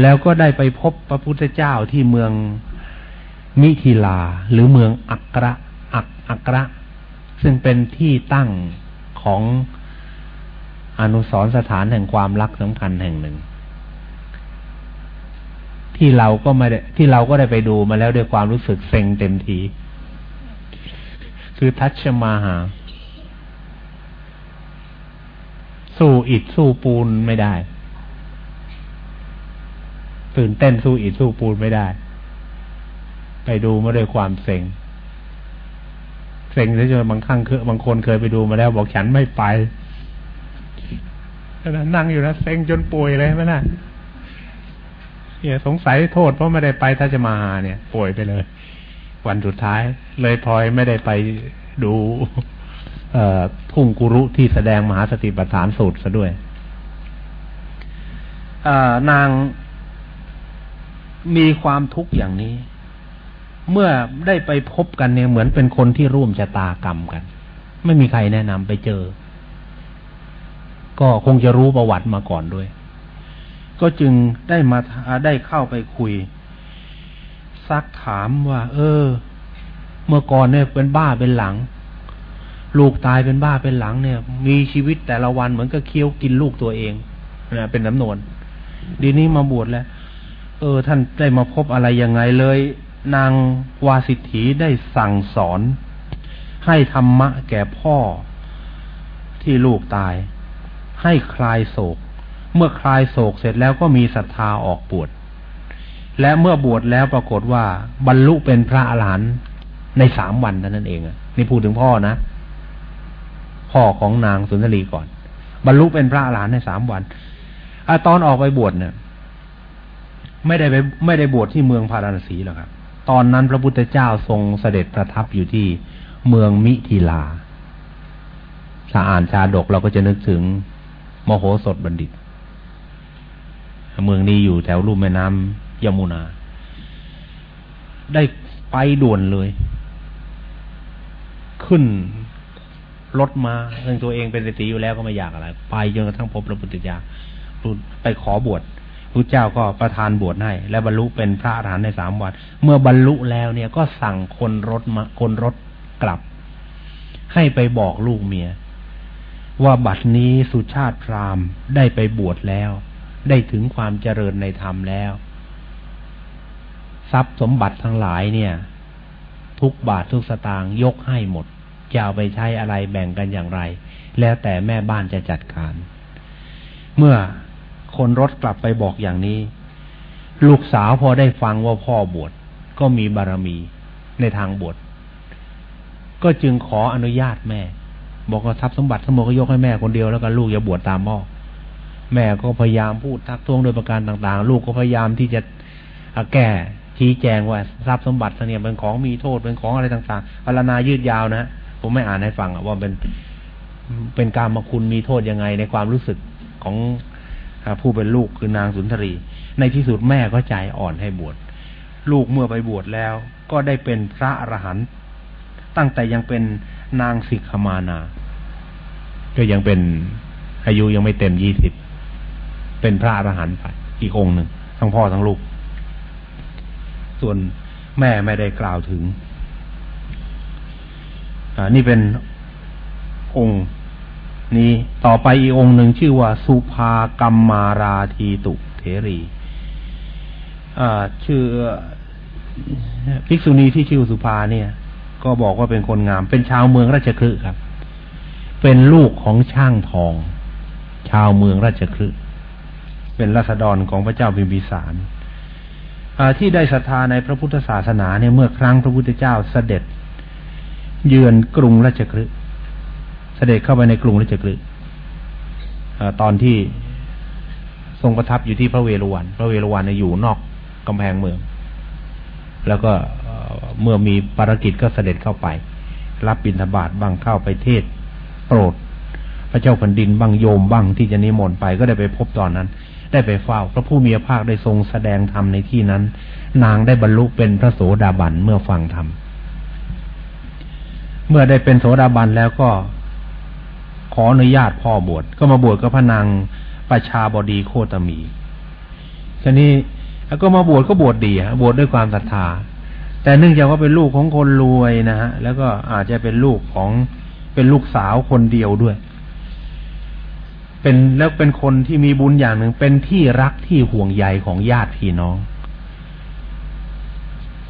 แล้วก็ได้ไปพบพระพุทธเจ้าที่เมืองมิถิลาหรือเมืองอักระอักอักระ ซึ่งเป็นที่ตั้งของ อนุสรสถานแห่งความรักสำคัญแห่งหนึ่ง ที่เราก็ไม่ได้ที่เราก็ได้ไปดูมาแล้วด้วยความรู้สึกเซ็งเต็มที คือทัชมาหา สู้อิดสู้ปูนไม่ได้ ตื่นเต้นสู้อิดสู้ปูนไม่ได้ ไปดูมาด้วยความเซ็งเซ็งซะจนบางครั้งคือบางคนเคยไปดูมาแล้วบอกฉันไม่ไป นั่งอยู่นะเซ็งจนป่วยเลยไหมนะ่ะเนี่ยสงสัยโทษเพราะไม่ได้ไปถ้าจะมาหาเนี่ย ป่วยไปเลย วันสุดท้าย เลยพลอยไม่ได้ไปดูเอทุ่งกุรุที่แสดงมหาสติปัฏฐานสูตรซะด้วยนางมีความทุกข์อย่างนี้ เมื่อได้ไปพบกันเนี่ยเหมือนเป็นคนที่ร่วมชะตากรรมกัน ไม่มีใครแนะนำไปเจอ ก็คงจะรู้ประวัติมาก่อนด้วย ก็จึงได้มาได้เข้าไปคุย ซักถามว่า เออ เมื่อก่อนเนี่ยเป็นบ้าเป็นหลัง ลูกตายเป็นบ้าเป็นหลังเนี่ย มีชีวิตแต่ละวันเหมือนกับเคี้ยวกินลูกตัวเองนะเป็นน้ำนวลดีนี้มาบวชแล้ว เออ ท่านได้มาพบอะไรยังไงเลย นางวาสิทธีได้สั่งสอน ให้ธรรมะแก่พ่อที่ลูกตาย ให้คลายโศก เมื่อคลายโศกเสร็จแล้วก็มีศรัทธาออกบวชและเมื่อบวชแล้วปรากฏว่าบรรลุเป็นพระอรหันต์ในสามวันเท่านั้นเองนี่พูดถึงพ่อนะ พ่อของนางสุนทรีก่อน บรรลุเป็นพระอรหันต์ในสามวันอตอนออกไปบวชเนี่ย ไม่ได้ไปไม่ได้บวชที่เมืองพาราณสีหรอกครับ ตอนนั้นพระพุทธเจ้าทรงเสด็จประทับอยู่ที่เมืองมิถิลาถ้าอ่านชาดกเราก็จะนึกถึง มโหสถบัณฑิต เมืองนี้อยู่แถวลุ่มแม่น้ำยมุนา ได้ไปด่วนเลย ขึ้นรถมาซึ่งตัวเองเป็นเศรษฐีอยู่แล้วก็ไม่อยากอะไร ไปจนกระทั่งพบพระพุทธเจ้าไปขอบวชพระเจ้าก็ประทานบวชให้ และบรรลุเป็นพระอรหันต์ในสามวัน เมื่อบรรลุแล้วเนี่ยก็สั่งคนรถมาคนรถกลับ ให้ไปบอกลูกเมีย ว่าบัดนี้สุชาติพราหมณ์ได้ไปบวชแล้ว ได้ถึงความเจริญในธรรมแล้ว ทรัพย์สมบัติทั้งหลายเนี่ย ทุกบาททุกสตางค์ยกให้หมด จะเอาไปใช้อะไรแบ่งกันอย่างไร แล้วแต่แม่บ้านจะจัดการ เมื่อคนรถกลับไปบอกอย่างนี้ ลูกสาวพอได้ฟังว่าพ่อบวชก็มีบารมีในทางบวชก็จึงขออนุญาตแม่ บอกว่าทรัพย์สมบัติทั้งหมดก็ยกให้แม่คนเดียวแล้วก็ลูกอย่าบวชตามพ่อแม่ก็พยายามพูดทักท้วงโดยประการต่างๆ ลูกก็พยายามที่จะแก้ชี้แจงว่าทรัพย์สมบัติเนี่ยเป็นของมีโทษเป็นของอะไรต่างๆพรรณนายืดยาวนะผมไม่อ่านให้ฟังว่าเป็นเป็นการมาคุณมีโทษยังไงในความรู้สึกของผู้เป็นลูกคือนางสุนทรี ในที่สุดแม่ก็ใจอ่อนให้บวชลูกเมื่อไปบวชแล้ว ก็ได้เป็นพระอรหันต์ตั้งแต่ยังเป็น นางสิกขมานา ก็ยังเป็นอายุยังไม่เต็มยี่สิบ เป็นพระอรหันต์ไปอีกองค์หนึ่ง ทั้งพ่อทั้งลูก ส่วนแม่ไม่ได้กล่าวถึงอนี่เป็นองค์นี้ต่อไปอีกองค์หนึ่งชื่อว่า สุภากรรมาราทีตุเถรีชื่อภิกษุณีที่ชื่อสุภาเนี่ย ก็บอกว่าเป็นคนงาม เป็นชาวเมืองราชคฤห์ครับ เป็นลูกของช่างทอง ชาวเมืองราชคฤห์เป็นรัษฎรของพระเจ้าพิมพิสารที่ได้ศรัทธาในพระพุทธศาสนาเนี่ยเมื่อครั้งพระพุทธเจ้าเสด็จ เยือนกรุงราชคฤห์เสด็จเข้าไปในกรุงราชกฤห์ตอนที่ทรงประทับอยู่ที่พระเวรุวัน พระเวรุวันอยู่นอกกำแพงเมือง แล้วก็ เมื่อมีภารกิจก็เสด็จเข้าไป รับบิณฑบาตบ้างเข้าไปเทศโปรด พระเจ้าแผ่นดินบ้างโยมบ้างที่จะนิมนต์ไปก็ได้ไปพบตอนนั้น ได้ไปเฝ้าพระผู้มีพระภาคได้ทรงแสดงธรรมในที่นั้น นางได้บรรลุเป็นพระโสดาบันเมื่อฟังธรรมเมื่อได้เป็นโสดาบันแล้วก็ขออนุญาตพ่อบวชก็มาบวชกับพระนางประชาบดีโคตมีทีนี้แล้วก็มาบวชก็บวชดีฮะบวชดด้วยความศรัทธา แต่เนื่องจากว่าเป็นลูกของคนรวยนะฮะ แล้วก็อาจจะเป็นลูกของเป็นลูกสาวคนเดียวด้วย เป็นแล้วเป็นคนที่มีบุญอย่างหนึ่งเป็นที่รักที่ห่วงใยของญาติพี่น้อง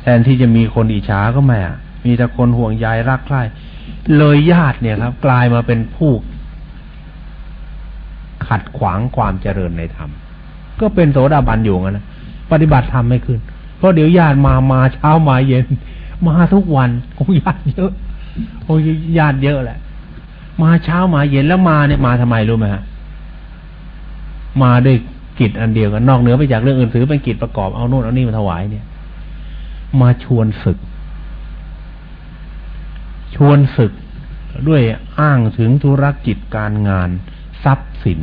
แทนที่จะมีคนอิจฉาก็ไม่อะมีแต่คนห่วงใยรักใคร่เลยญาติเนี่ยครับ กลายมาเป็นผู้ขัดขวางความเจริญในธรรม ก็เป็นโสดาบันอยู่งั้นนะปฏิบัติธรรมไม่ขึ้น ราะเดี๋ยวญาติมามาเช้ามาเย็น มาทุกวันโอ้ญาติเยอะโอ้ญาติเยอะแหละ มาเช้ามาเย็นแล้วมาเนี่ยมาทำไมรู้ไหมฮะมาด้วยกิจอันเดียวกันนอกเหนือไปจากเรื่องอื่นถือเป็นกิจประกอบเอาโน่นเอานี่มาถวายเนี่ย มาชวนศึก ชวนศึกด้วยอ้างถึงธุรกิจการงาน ทรัพย์สิน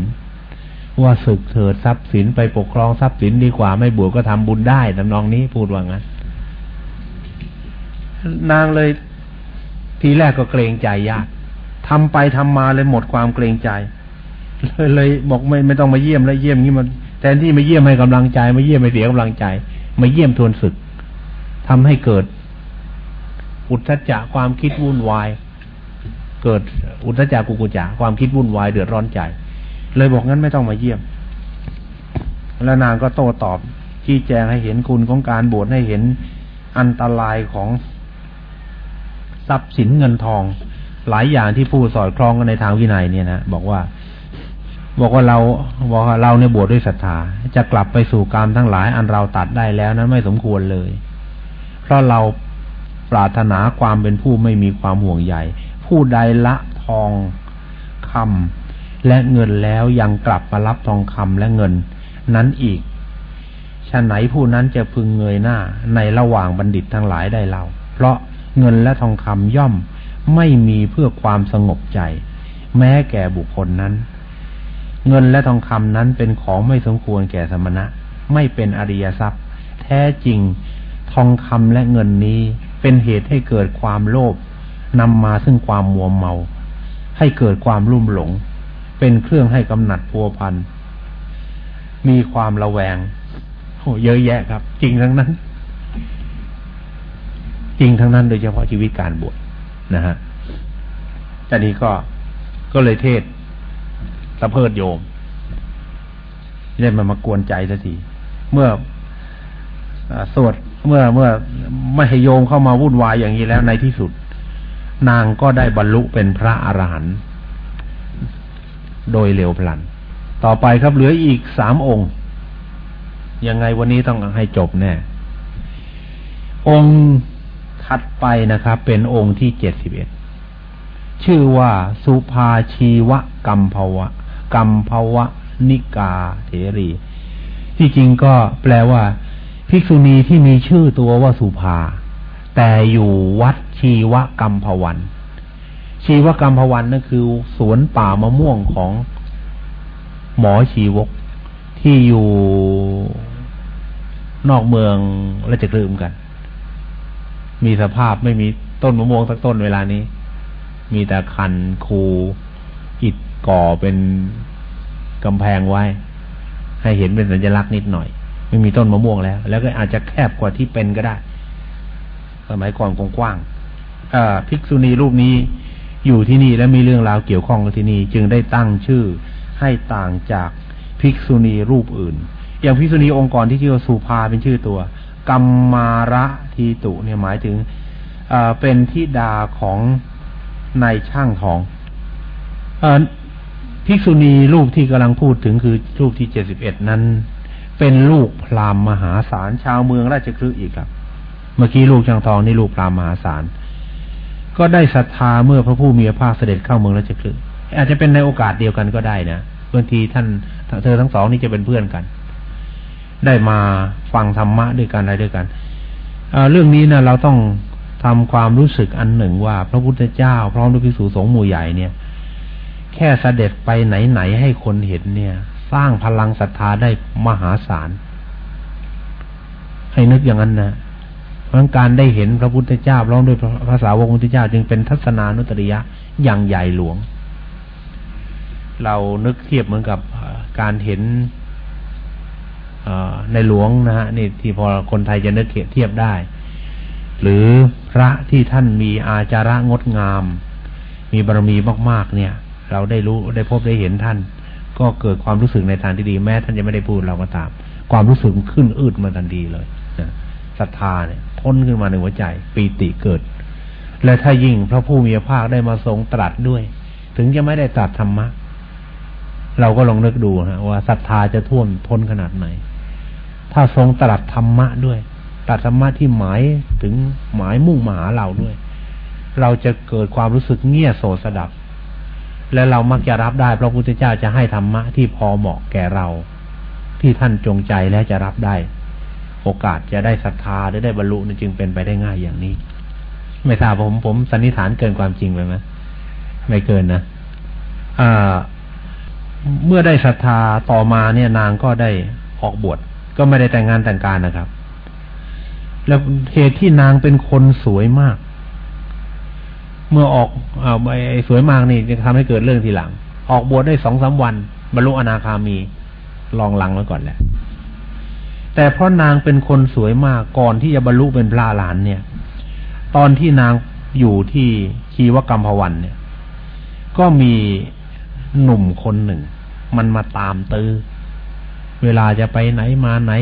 ว่าศึกเถิดทรัพย์สินไปปกครองทรัพย์สินดีกว่าไม่บวชก็ทำบุญได้ตำนองนี้พูดว่างั้น นางเลยทีแรกก็เกรงใจญาติทำไปทำมาเลยหมดความเกรงใจ เลยเลยบอกไม่ไม่ต้องมาเยี่ยมแล้วเยี่ยมนี้มันแทนที่มาเยี่ยมให้กำลังใจมาเยี่ยมให้เสียกำลังใจมาเยี่ยมทวนศึกทำให้เกิด อุทธจักความคิดวุ่นวาย เกิดอุทจักกุกุจาความคิดวุ่นวายเดือดร้อนใจ เลยบอกงั้นไม่ต้องมาเยี่ยม แล้วนางก็โต้ตอบชี้แจงให้เห็นคุณของการบวชให้เห็นอันตรายของทรัพย์สินเงินทอง หลายอย่างที่ผู้สอดคล้องกันในทางวินัยเนี่ยนะบอกว่า บอกว่าเราบอกว่าเราในบวชด้วยศรัทธาจะกลับไปสู่กรรมทั้งหลายอันเราตัดได้แล้วนั้นไม่สมควรเลย เพราะเราปรารถนาความเป็นผู้ไม่มีความห่วงใยผู้ใดละทองคำ และเงินแล้วยังกลับมารับทองคำและเงิน นั้นอีกฉะไหนผู้นั้นจะพึงเงยหน้าในระหว่างบัณฑิตทั้งหลายได้เล่า เพราะเงินและทองคำย่อมไม่มีเพื่อความสงบใจ แม้แก่บุคคลนั้น เงินและทองคำนั้นเป็นของไม่สมควรแก่สมณะ ไม่เป็นอริยทรัพย์ แท้จริงทองคำและเงินนี้เป็นเหตุให้เกิดความโลภนำมาซึ่งความมัวเมา ให้เกิดความรุ่มหลง เป็นเครื่องให้กำหนัดพัวพัน มีความระแวงโอ้เยอะแยะครับ จริงทั้งนั้น จริงทั้งนั้นโดยเฉพาะชีวิตการบวชนะฮะแต่นี้ก็ก็เลยเทศสะเพิดโยมได้มามากวนใจสักทีเมื่อสวดเมื่อเมื่อไม่ให้โยมเข้ามาวุ่นวายอย่างนี้แล้วในที่สุด นางก็ได้บรรลุเป็นพระอรหันต์ โดยเร็วพลัน ต่อไปครับเหลืออีกสามองค์ ยังไงวันนี้ต้องให้จบแน่ องค์ถัดไปนะครับ เป็นองค์ที่เจ็ดสิบเอ็ดชื่อว่าสุภาชีวกัมภวะกัมภวะนิกาเถรี ที่จริงก็แปลว่า ภิกษุณีที่มีชื่อตัวว่าสุภา แต่อยู่วัดชีวกัมภวัน ชีวกัมภวันนั่นคือ สวนป่ามะม่วงของหมอชีวกที่อยู่นอกเมืองและจะลืมกัน มีสภาพไม่มีต้นมะม่วงสักต้นเวลานี้ มีแต่คันคูอิดก่อเป็นกำแพงไว้ ให้เห็นเป็นสัญลักษณ์นิดหน่อย ไม่มีต้นมะม่วงแล้ว แล้วก็อาจจะแคบกว่าที่เป็นก็ได้ สมัยก่อนคงกว้างภิกษุณีรูปนี้ อยู่ที่นี่และมีเรื่องราวเกี่ยวข้องกับที่นี่จึงได้ตั้งชื่อให้ต่างจากภิกษุณีรูปอื่น อย่างภิกษุณีองค์กรที่ชื่อว่าสุภาเป็นชื่อตัวกัมมาระทีตุเนี่ยหมายถึงเป็นทิดาของนายช่างทองภิกษุณีรูปที่กำลังพูดถึงคือรูปที่เจ็ดสิบเอ็ดนั้น เป็นลูกพราหมณ์มหาศาลชาวเมืองราชคฤห์อีกครับ เมื่อกี้ลูกช่างทองนี่ลูกพราหมณ์มหาศาล ก็ได้ศรัทธาเมื่อพระผู้มีพระภาคเสด็จเข้าเมืองราชคฤห์อาจจะเป็นในโอกาสเดียวกันก็ได้นะบางทีท่านเธอทั้งสองนี่จะเป็นเพื่อนกัน ได้มาฟังธรรมะด้วยกันอะไรด้วยกันเรื่องนี้นะเราต้องทำความรู้สึกอันหนึ่งว่า พระพุทธเจ้า พร้อมด้วยพิสูจสงฆ์หมู่ใหญ่เนี่ย แค่เสด็จไปไหนๆให้คนเห็นเนี่ย สร้างพลังศรัทธาได้มหาศาลให้นึกอย่างนั้นนะ ราะการได้เห็นพระพุทธเจ้าร้องด้วยภาษาวงพุทธเจ้า จึงเป็นทัศนานุตริยะอย่างใหญ่หลวง เรานึกเทียบเหมือนกับการเห็นในหลวงนะฮะนี่ที่พอคนไทยจะนึกเทียบได้ หรือพระที่ท่านมีอาจาระงดงาม มีบารมีมากๆ เนี่ย เราได้รู้ได้พบได้เห็นท่าน ก็เกิดความรู้สึกในทางที่ดีแม้ท่านจะไม่ได้พูดเราก็ตาม ความรู้สึกขึ้นอืดมาทันทีเลยศรัทธาเนี่ย พ้นขึ้นมาในหัวใจ ปีติเกิด และถ้ายิ่งพระผู้มีพระภาคได้มาทรงตรัสด้วย ถึงจะไม่ได้ตรัสธรรมะ เราก็ลองนึกดูฮะว่าศรัทธาจะท่วมท้นขนาดไหน ถ้าทรงตรัสธรรมะด้วยตรัสธรรมะที่หมายถึงหมายมุ่งมาหาเราด้วย เราจะเกิดความรู้สึกเงี่ยโสสดับ และเรามักจะรับได้พระพุทธเจ้าจะให้ธรรมะที่พอเหมาะแก่เรา ที่ท่านจงใจและจะรับได้ โอกาสจะได้ศรัทธาได้ได้บรรลุนี่จึงเป็นไปได้ง่ายอย่างนี้ ไม่ทราบผมผมสันนิษฐานเกินความจริงไปไหมไม่เกินนะอ่าเมื่อได้ศรัทธาต่อมาเนี่ยนางก็ได้ออกบวชก็ไม่ได้แต่งงานแต่งการนะครับ แล้วเหตุที่นางเป็นคนสวยมาก เมื่อออกอาไอ้สวยมากนี่จะทำให้เกิดเรื่องทีหลัง ออกบวชได้สองสาวัน บรรลุอนาคามี ลองลังไว้ก่อนแหละ แต่เพราะนางเป็นคนสวยมากก่อนที่จะบรรลุเป็นพระหลานเนี่ย ตอนที่นางอยู่ที่คีวกรรมพวันเนี่ย ก็มีหนุ่มคนหนึ่ง มันมาตามตื้อเวลาจะไปไหนมาไหน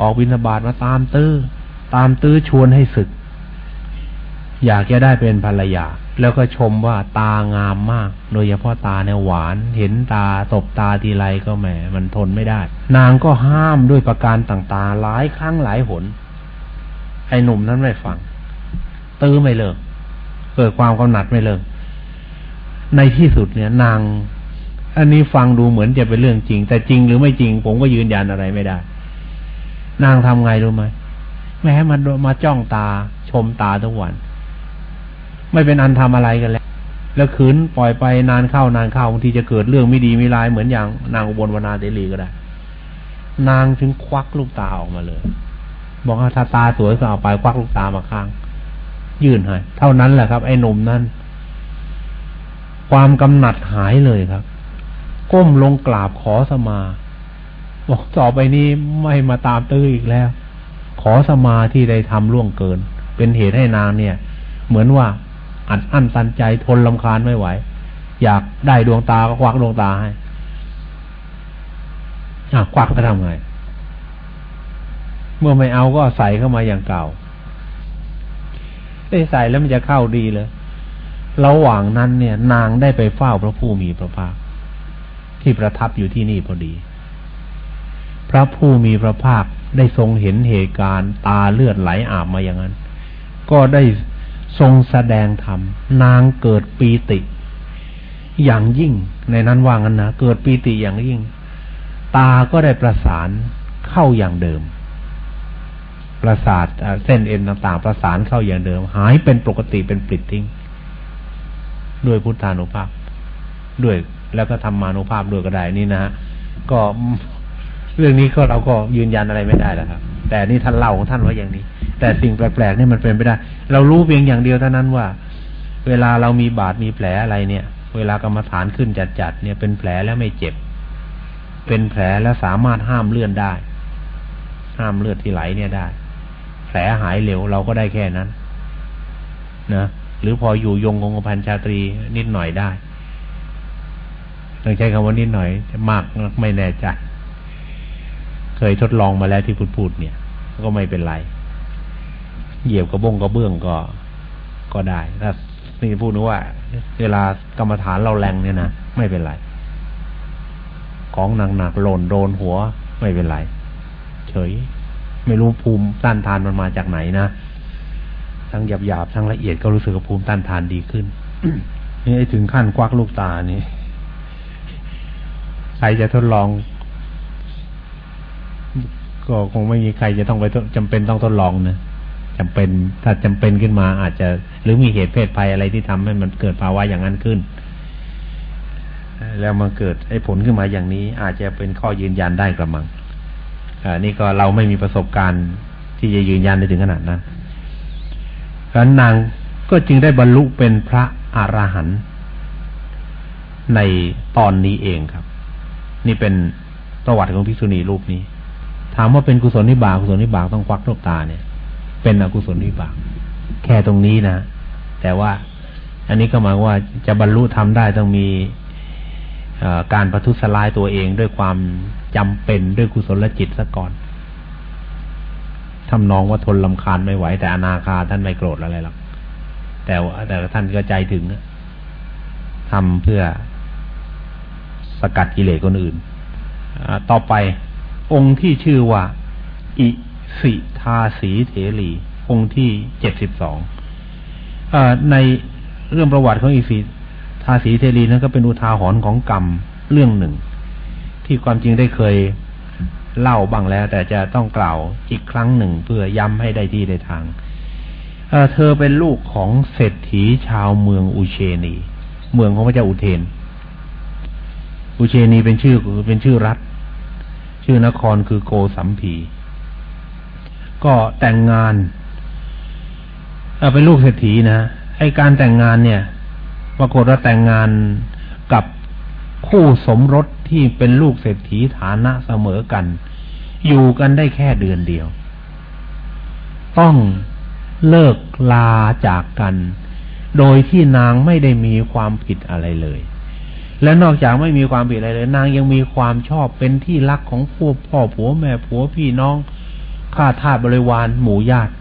ออกบินาบาตมาตามตื้อตามตื้อชวนให้ศึก อยากจะได้เป็นภรรยา แล้วก็ชมว่าตางามมาก โดยเฉพาะตาเนี่ยหวาน เห็นตาตบตาทีไรก็แหม มันทนไม่ได้ นางก็ห้ามด้วยประการต่างๆ หลายครั้งหลายหน ไอ้หนุ่มนั้นไม่ฟัง ตื้อไม่เลิก เกิดความกำหนัดไม่เลิก ในที่สุดเนี่ยนาง อันนี้ฟังดูเหมือนจะเป็นเรื่องจริง แต่จริงหรือไม่จริง ผมก็ยืนยันอะไรไม่ได้ นางทำไงรู้ไหมแม้มันมาจ้องตาชมตาทุกวัน ไม่เป็นอันทำอะไรกันแล้ว แล้วขืนปล่อยไปนานเข้านานเข้าบางทีจะเกิดเรื่องไม่ดีไม่ร้ายเหมือนอย่างนางอุบลวนาเดลีก็ได้ นางถึงควักลูกตาออกมาเลย บอกว่าถ้าตาสวยก็เอาไปควักลูกตามาข้าง ยื่นให้เท่านั้นแหละครับ ไอ้หนุ่มนั้นความกำหนัดหายเลยครับ ก้มลงกราบขอสมา บอกต่อไปนี้ไม่มาตามตื้ออีกแล้ว ขอสมาที่ได้ทำล่วงเกิน เป็นเหตุให้นางเนี่ย เหมือนว่า อัดอั้นตันใจทนลำคาญไม่ไหว อยากได้ดวงตาก็ควักดวงตาให้อะควักจะทำไง เมื่อไม่เอาก็ใส่เข้ามาอย่างเก่าได้ใส่แล้วมันจะเข้าดีเลยระหว่างนั้นเนี่ย นางได้ไปเฝ้าพระผู้มีพระภาค ที่ประทับอยู่ที่นี่พอดี พระผู้มีพระภาคได้ทรงเห็นเหตุการณ์ ตาเลือดไหลอาบมาอย่างนั้น ก็ได้ ทรงแสดงธรรม นางเกิดปีติ อย่างยิ่ง ในนั้นว่างันนะเกิดปีติอย่างยิ่ง ตาก็ได้ประสานเข้าอย่างเดิม ประสาทเส้นเอ็นต่างๆ ประสานเข้าอย่างเดิม หายเป็นปกติเป็นปลิดทิ้งด้วยพุทธานุภาพ ด้วยแล้วก็ธรรมานุภาพด้วยก็ได้นี่นะฮะก็เรื่องนี้ก็เราก็ยืนยันอะไรไม่ได้แล้วครับ แต่นี่ท่านเล่าของท่านว่าอย่างนี้ แต่สิ่งแปลกๆนี่มันเป็นไปได้ เรารู้เพียงอย่างเดียวเท่านั้นว่า เวลาเรามีบาดมีแผลอะไรเนี่ย เวลากรรมฐานขึ้นจัดๆเนี่ยเป็นแผลแล้วไม่เจ็บ เป็นแผลแล้วสามารถห้ามเลือดได้ ห้ามเลือดที่ไหลเนี่ยได้ แผลหายเร็วเราก็ได้แค่นั้น นะหรือพออยู่ยงคงพันชาตรีนิดหน่อยได้ต้องใช้คำว่านิดหน่อย มากไม่แน่ใจ เคยทดลองมาแล้วที่พูดพูดเนี่ย ก็ไม่เป็นไร เหยียบกระบงกระเบื้องก็ก็ได้ถ้านี่พูดนึกว่า เวลากรรมฐานเราแรงเนี่ยนะไม่เป็นไร ของหนักๆหล่นโดนหัว ไม่เป็นไร เฉย ไม่รู้ภูมิต้านทานมันมาจากไหนนะทั้งหยาบๆทั้งละเอียดก็รู้สึกภูมิต้านทานดีขึ้นนี่ถึงขั้นควักลูกตานี่ใครจะทดลอง ก็คงไม่มีใครจะต้องไปจำเป็นต้องทดลองนะ จำเป็น ถ้าจำเป็นขึ้นมาอาจจะ หรือมีเหตุเพศภัยอะไรที่ทำให้มันเกิดภาวะอย่างนั้นขึ้น แล้วมาเกิดไอ้ผลขึ้นมาอย่างนี้ อาจจะเป็นข้อยืนยันได้กระมังอ่านี่ก็เราไม่มีประสบการณ์ที่จะยืนยันได้ถึงขนาดนั้นดังนั้นนางก็จึงได้บรรลุเป็นพระอรหันต์ในตอนนี้เองครับ นี่เป็นประวัติของภิกษุณีรูปนี้ ถามว่าเป็นกุศลนิบากกุศลนิบากต้องควักลูกตาเนี่ย เป็นอกุศลนิบาก แค่ตรงนี้นะ แต่ว่าอันนี้ก็หมายว่าจะบรรลุทำได้ต้องมีการประทุษร้ายตัวเองด้วยความจำเป็นด้วยกุศลจิตซะก่อนทำนองว่าทนลำคาญไม่ไหว แต่อนาคาท่านไม่โกรธอะไรหรอกแต่ว่าแต่ท่านก็ใจถึงทำเพื่อสกัดกิเลสคนอื่นต่อไปองค์ที่ชื่อว่า อิสิ ทาสีเถรีองค์ที่เจ็ดสิบสองในเรื่องประวัติของอิสิทาสีเทรีนั้นก็เป็นอุทาหรณ์ของกรรมเรื่องหนึ่ง ที่ความจริงได้เคยเล่าบ้างแล้ว แต่จะต้องกล่าวอีกครั้งหนึ่งเพื่อย้ำให้ได้ที่ได้ทางเเธอเป็นลูกของเศรษฐีชาวเมืองอุเชนี เมืองของพระเจ้าอุเทน อุเชนีเป็นชื่อเป็นชื่อรัฐ ชื่อนครคือโกสัมพี ก็แต่งงานเป็นลูกเศรษฐีนะไอการแต่งงานเนี่ย ปรากฏว่าแต่งงานกับคู่สมรสที่เป็นลูกเศรษฐีฐานะเสมอกัน อยู่กันได้แค่เดือนเดียว ต้องเลิกลาจากกัน โดยที่นางไม่ได้มีความผิดอะไรเลย และนอกจากไม่มีความผิดอะไรเลย นางยังมีความชอบเป็นที่รักของพวกพ่อผัวแม่ผัวพี่น้อง ข้าทาสบริวารหมู่ญาติ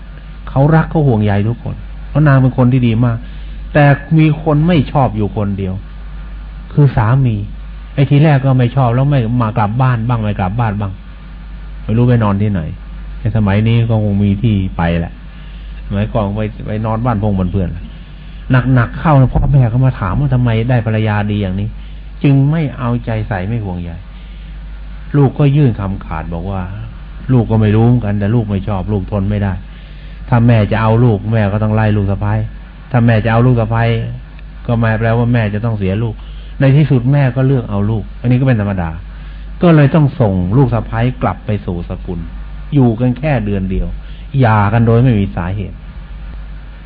เขารักเขาห่วงใยทุกคนเพราะนางเป็นคนที่ดีมาก แต่มีคนไม่ชอบอยู่คนเดียว คือสามีไอ้ทีแรกก็ไม่ชอบแล้วไม่มากลับบ้านบ้างไม่กลับบ้านบ้างไม่รู้ไปนอนที่ไหนในสมัยนี้ก็คงมีที่ไปแหละสมัยก่อนไปไปนอนบ้านพงบนเพื่อนหนักๆเข้าพ่อแม่ก็มาถามว่าทำไมได้ภรรยาดีอย่างนี้ จึงไม่เอาใจใส่ไม่ห่วงใยลูกก็ยื่นคำขาดบอกว่า ลูกก็ไม่รู้กัน แต่ลูกไม่ชอบลูกทนไม่ได้ ถ้าแม่จะเอาลูกแม่ก็ต้องไล่ลูกสะพ้ายถ้าแม่จะเอาลูกสะพ้ายก็หมายแปลว่าแม่จะต้องเสียลูก ในที่สุดแม่ก็เลือกเอาลูก อันนี้ก็เป็นธรรมดา ก็เลยต้องส่งลูกสะพ้ายกลับไปสู่สกุล อยู่กันแค่เดือนเดียวหย่ากันโดยไม่มีสาเหตุ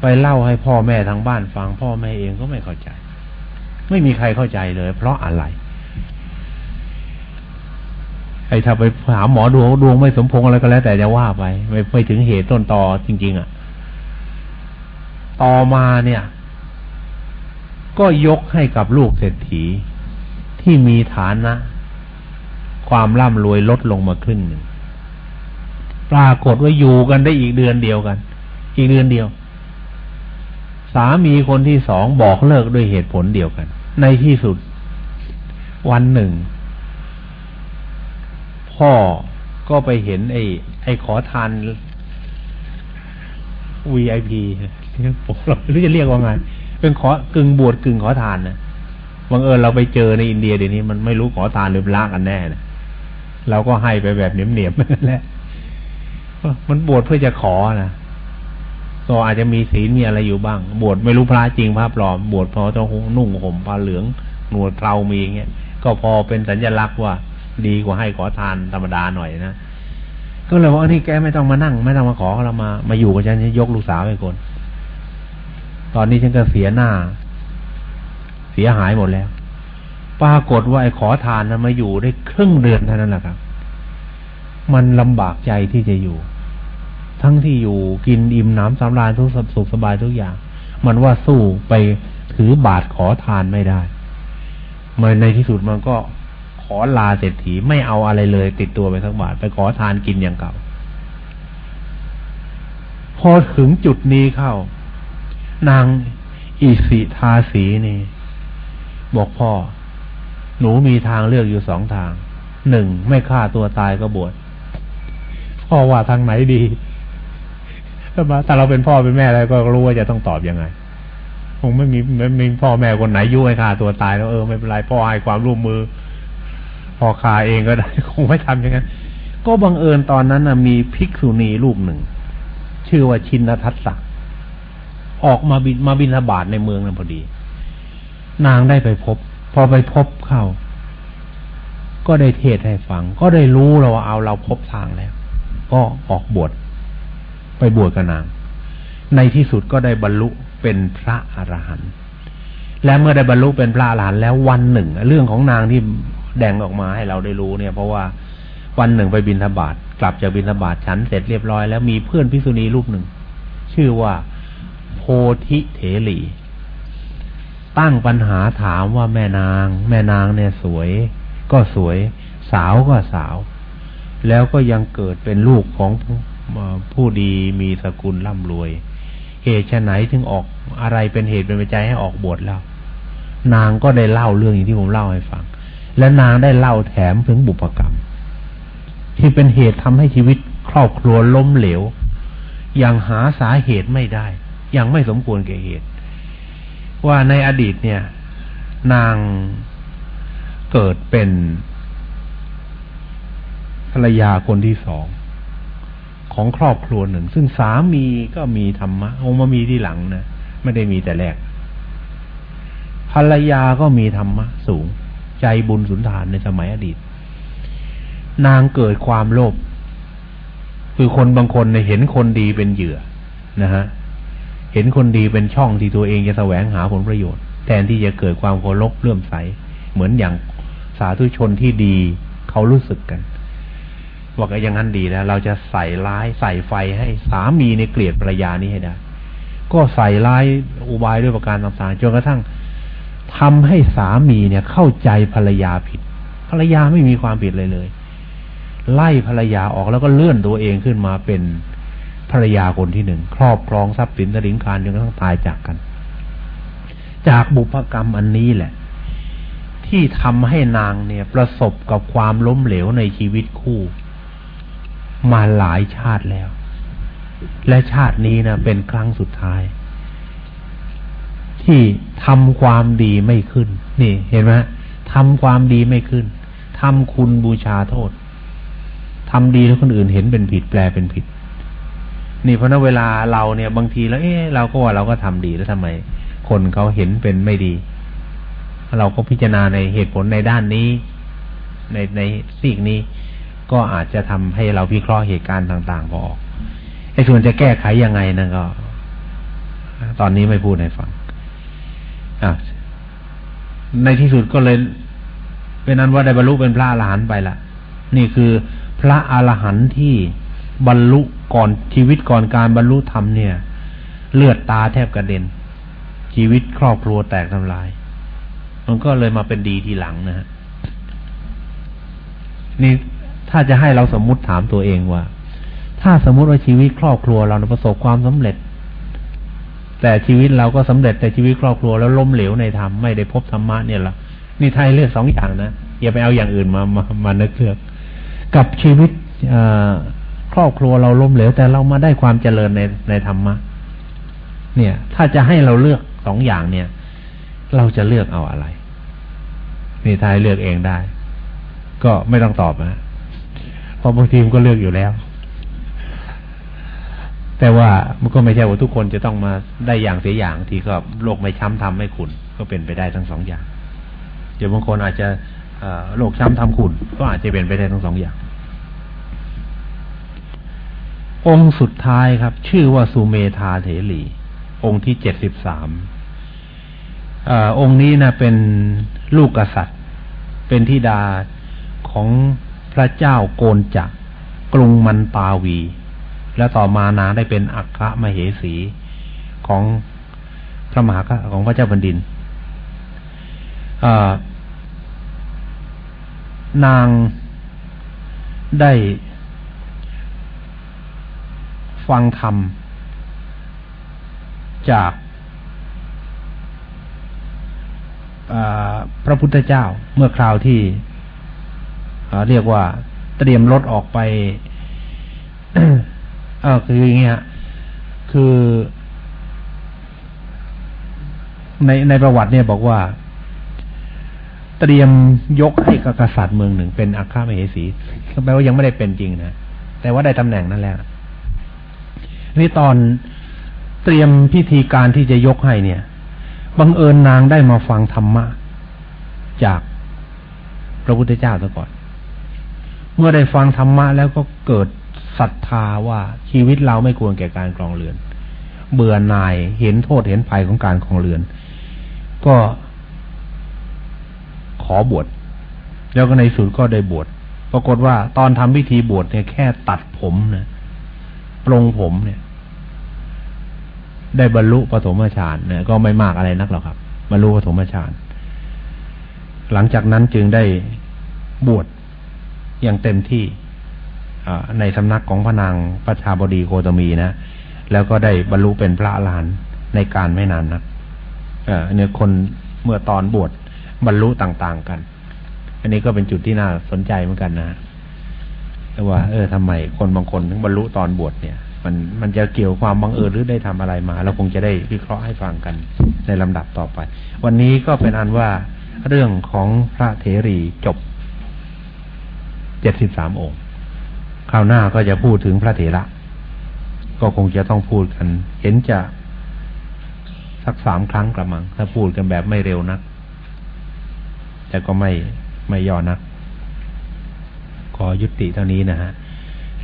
ไปเล่าให้พ่อแม่ทางบ้านฟังพ่อแม่เองก็ไม่เข้าใจ ไม่มีใครเข้าใจเลย เพราะอะไร อ้ถ้าไปหาหมอดวงดวงไม่สมพงอะไรก็แล้ว แต่จะว่าไปไม่ไปถึงเหตุต้นตอจริง ๆอะ ต่อมาเนี่ย ก็ยกให้กับลูกเศรษฐีที่มีฐานะ ความร่ำรวยลดลงมาครึ่งหนึ่งปรากฏว่าอยู่กันได้อีกเดือนเดียวกัน อีกเดือนเดียว สามีคนที่สองบอกเลิกด้วยเหตุผลเดียวกัน ในที่สุด วันหนึ่ง พ่อก็ไปเห็นไอ้ไอ้ขอทาน VIP ผมเราไม่รู้จะเรียกว่าไง เป็นขอกึ่งบวชกึ่งขอทานนะบังเอิญเราไปเจอในอินเดียเดี๋ยวนี้มันไม่รู้ขอทานหรือลากันแน่นะเราก็ให้ไปแบบเหนียมๆนั่นแหละมันบวชเพื่อจะขอนะก็อาจจะมีศีลมีอะไรอยู่บ้าง บวชไม่รู้พระจริงพระปลอม บวชพอต้องนุ่งห่มผ้าเหลือง หนวดเรามีอย่างเงี้ยก็พอเป็นสัญลักษณ์ว่า ดีกว่าให้ขอทานธรรมดาหน่อยนะก็เลยว่าอันนี้แกไม่ต้องมานั่ง ไม่ต้องมาขอเรามา มาอยู่กับฉันยกลูกสาวไปคน ตอนนี้ฉันก็เสียหน้า เสียหายหมดแล้ว ปรากฏว่าไอ้ขอทานนั้นมาอยู่ได้ครึ่งเดือนเท่านั้นแหละครับ มันลำบากใจที่จะอยู่ ทั้งที่อยู่กินอิ่มน้ำสำราญทุกสุขสบายทุกอย่าง มันว่าสู้ไปถือบาทขอทานไม่ได้มาในที่สุดมันก็ อลาเศรษฐีไม่เอาอะไรเลย ติดตัวไปสักบาท ไปขอทานกินอย่างเก่า พอถึงจุดนี้เข้า นางอิสิทาสีนี่ บอกพ่อ หนูมีทางเลือกอยู่สองทาง หนึ่งไม่ฆ่าตัวตายก็บวชพ่อว่าทางไหนดีถ้าเราเป็นพ่อเป็นแม่อะไรก็รู้ว่าจะต้องตอบยังไงคงไม่มีไม่มีพ่อแม่คนไหนยุ่ให้ฆ่าตัวตายแล้วเออไม่เป็นไรพ่อให้ความร่วมมือ อฆ่าเองก็ได้คงไม่ทำอย่างนั้นก็บังเอิญตอนนั้นนะมีภิกษุณีลูกหนึ่ง ชื่อว่าชินทัศสกออกมาบินมาบินทบาทในเมืองนั้นพอดี นางได้ไปพบ พอไปพบเข้า ก็ได้เทศให้ฟัง ก็ได้รู้เราว่าเอาเราพบทางแล้ว ก็ออกบวชไปบวชกับนาง ในที่สุดก็ได้บรรลุเป็นพระอรหันต์และเมื่อได้บรรลุเป็นพระอรหันต์แล้ววันหนึ่ง เรื่องของนางที่ แดงออกมาให้เราได้รู้เนี่ย เพราะว่าวันหนึ่งไปบินธบาตกลับจากบินธบาตฉันเสร็จเรียบร้อยแล้วมีเพื่อนพิษุณีรูปหนึ่ง ชื่อว่าโพธิเถรีตั้งปัญหาถามว่าแม่นาง แม่นางเนี่ยสวย ก็สวย สาวก็สาว แล้วก็ยังเกิดเป็นลูกของผู้ดีมีสกุลร่ำรวย เหตุไหนถึงออกอะไรเป็นเหตุเป็นปัจจัยให้ออกบวชแล้ว นางก็ได้เล่าเรื่องอย่างที่ผมเล่าให้ฟัง และนางได้เล่าแถมถึงบุพกรรม ที่เป็นเหตุทำให้ชีวิตครอบครัวล้มเหลว อย่างหาสาเหตุไม่ได้ยังไม่สมควรแก่เหตุ ว่าในอดีตเนี่ย นางเกิดเป็นภรรยาคนที่สองของครอบครัวหนึ่ง ซึ่งสามีก็มีธรรมะองมามีที่หลังนะไม่ได้มีแต่แรก ภรรยาก็มีธรรมะสูง ใจบุญสุนทานในสมัยอดีต นางเกิดความโลภคือคนบางคนเนเห็นคนดีเป็นเหยื่อนะฮะเห็นคนดีเป็นช่องที่ตัวเองจะแสวงหาผลประโยชน์ แทนที่จะเกิดความเคารพเลื่อมใส เหมือนอย่างสาธุชนที่ดีเขารู้สึกกันบอกว่าอย่างนั้นดีแล้วเราจะใส่ร้ายใส่ไฟให้สามีในเกลียดภรรยานี้ให้ได้ก็ใส่ร้ายอุบายด้วยประการต่างๆจนกระทั่ง ทำให้สามีเนี่ยเข้าใจภรรยาผิด ภรรยาไม่มีความผิดเลยเลย ไล่ภรรยาออกแล้วก็เลื่อนตัวเองขึ้นมาเป็นภรรยาคนที่หนึ่งครอบครองทรัพย์สินตลิงคารจนกระทั่งตายจากกัน จากบุพกรรมอันนี้แหละ ที่ทำให้นางเนี่ยประสบกับความล้มเหลวในชีวิตคู่ มาหลายชาติแล้ว และชาตินี้นะเป็นครั้งสุดท้าย ที่ทำความดีไม่ขึ้น นี่เห็นไหมทำความดีไม่ขึ้นทำคุณบูชาโทษทำดีแล้วคนอื่นเห็นเป็นผิดแปลเป็นผิด นี่เพราะนั้นเวลาเราเนี่ยบางทีแล้ว เอ๊ะเราก็ว่าเราก็ทำดีแล้วทำไม คนเขาเห็นเป็นไม่ดี เราก็พิจารณาในเหตุผลในด้านนี้ ในในสิ่งนี้ ก็อาจจะทำให้เราพิเคราะห์เหตุการณ์ต่างๆก็ออกไอ้ส่วนจะแก้ไขยังไงนั่นก็ ตอนนี้ไม่พูดให้ฟัง ในที่สุดก็เลยเป็นนั้นว่าได้บรรลุเป็นพระอรหันต์ไปละนี่คือพระอรหันต์ที่บรรลุก่อนชีวิตก่อนการบรรลุธรรมเนี่ย เลือดตาแทบกระเด็น ชีวิตครอบครัวแตกทำลาย มันก็เลยมาเป็นดีทีหลังนะฮะนี่ถ้าจะให้เราสมมุติถามตัวเองว่า ถ้าสมมุติว่าชีวิตครอบครัวเราประสบความสำเร็จ แต่ชีวิตเราก็สำเร็จแต่ชีวิตครอบครัวแล้วล้มเหลวในธรรมไม่ได้พบธรรมะเนี่ยละนี่ไทยเลือกสองอย่างนะอย่าไปเอาอย่างอื่นมามามานึกเลือกกับชีวิตครอบครัวเราล้มเหลว แต่เรามาได้ความเจริญในในธรรมะเนี่ย ถ้าจะให้เราเลือกสองอย่างเนี่ย เราจะเลือกเอาอะไร นี่ทายเลือกเองได้ ก็ไม่ต้องตอบนะเพราะบางทีมก็เลือกอยู่แล้ว แต่ว่ามันก็ไม่ใช่ว่าทุกคนจะต้องมาได้อย่างเสียอย่างที่ก็โลกไม่ช้ำทำให้ขุนก็เป็นไปได้ทั้งสองอย่างเดี๋ยวบางคนอาจจะโรคช้ำทำขุนก็อาจจะเป็นไปได้ทั้งสองอย่าง องค์สุดท้ายครับ ชื่อว่าสุเมธาเถรีองค์ที่เจ็ดสิบสามองค์นี้นะเป็นลูกกษัตริย์ เป็นธิดาของพระเจ้าโกนจักกรุงมันตาวี และต่อมานางได้เป็นอัครมเหสีของพระมหาของพระเจ้าแผ่นดินนางได้ฟังธรรมจากพระพุทธเจ้าเมื่อคราวที่เรียกว่าเตรียมรถออกไป เออคืออย่างเงี้ยคือ ในในประวัติเนี่ยบอกว่า เตรียมยกให้กษัตริย์เมืองหนึ่งเป็นอัครมเหสีแปลว่ายังไม่ได้เป็นจริงนะแต่ว่าได้ตำแหน่งนั่นแล้วนี่ตอนเตรียมพิธีการที่จะยกให้เนี่ยบังเอิญนางได้มาฟังธรรมะ จากพระพุทธเจ้าซะก่อน เมื่อได้ฟังธรรมะแล้วก็เกิด ศรัทธาว่าชีวิตเราไม่ควรแก่การครองเรือน เบื่อหน่ายเห็นโทษเห็นภัยของการครองเรือน ก็ขอบวชแล้วก็ในสุดก็ได้บวชปรากฏว่าตอนทำพิธีบวชเนี่ยแค่ตัดผมนะปรงผมเนี่ย ได้บรรลุปฐมฌานเนี่ยก็ไม่มากอะไรนักหรอกครับบรรลุปฐมฌานหลังจากนั้นจึงได้บวชอย่างเต็มที่ ในสำนักของพระนางประชาบดีโคตมีนะ แล้วก็ได้บรรลุเป็นพระอรหันต์ในการไม่นานนะเนี่ยคนเมื่อตอนบวชบรรลุต่าง ๆกัน อันนี้ก็เป็นจุดที่น่าสนใจเหมือนกันนะว่า เออทำไมคนบางคนถึงบรรลุตอนบวชเนี่ย มันมันจะเกี่ยวความบังเอิญหรือได้ทำอะไรมาเราคงจะได้วิเคราะห์ให้ฟังกันในลำดับต่อไป วันนี้ก็เป็นอันว่าเรื่องของพระเถรีจบเจ็ดสิบสามองค์ คราวหน้าก็จะพูดถึงพระเถระ ก็คงจะต้องพูดกัน เห็นจะสักสามครั้งกระมัง ถ้าพูดกันแบบไม่เร็วนัก แต่ก็ไม่ไม่ย่อนัก ขอยุติเท่านี้นะฮะ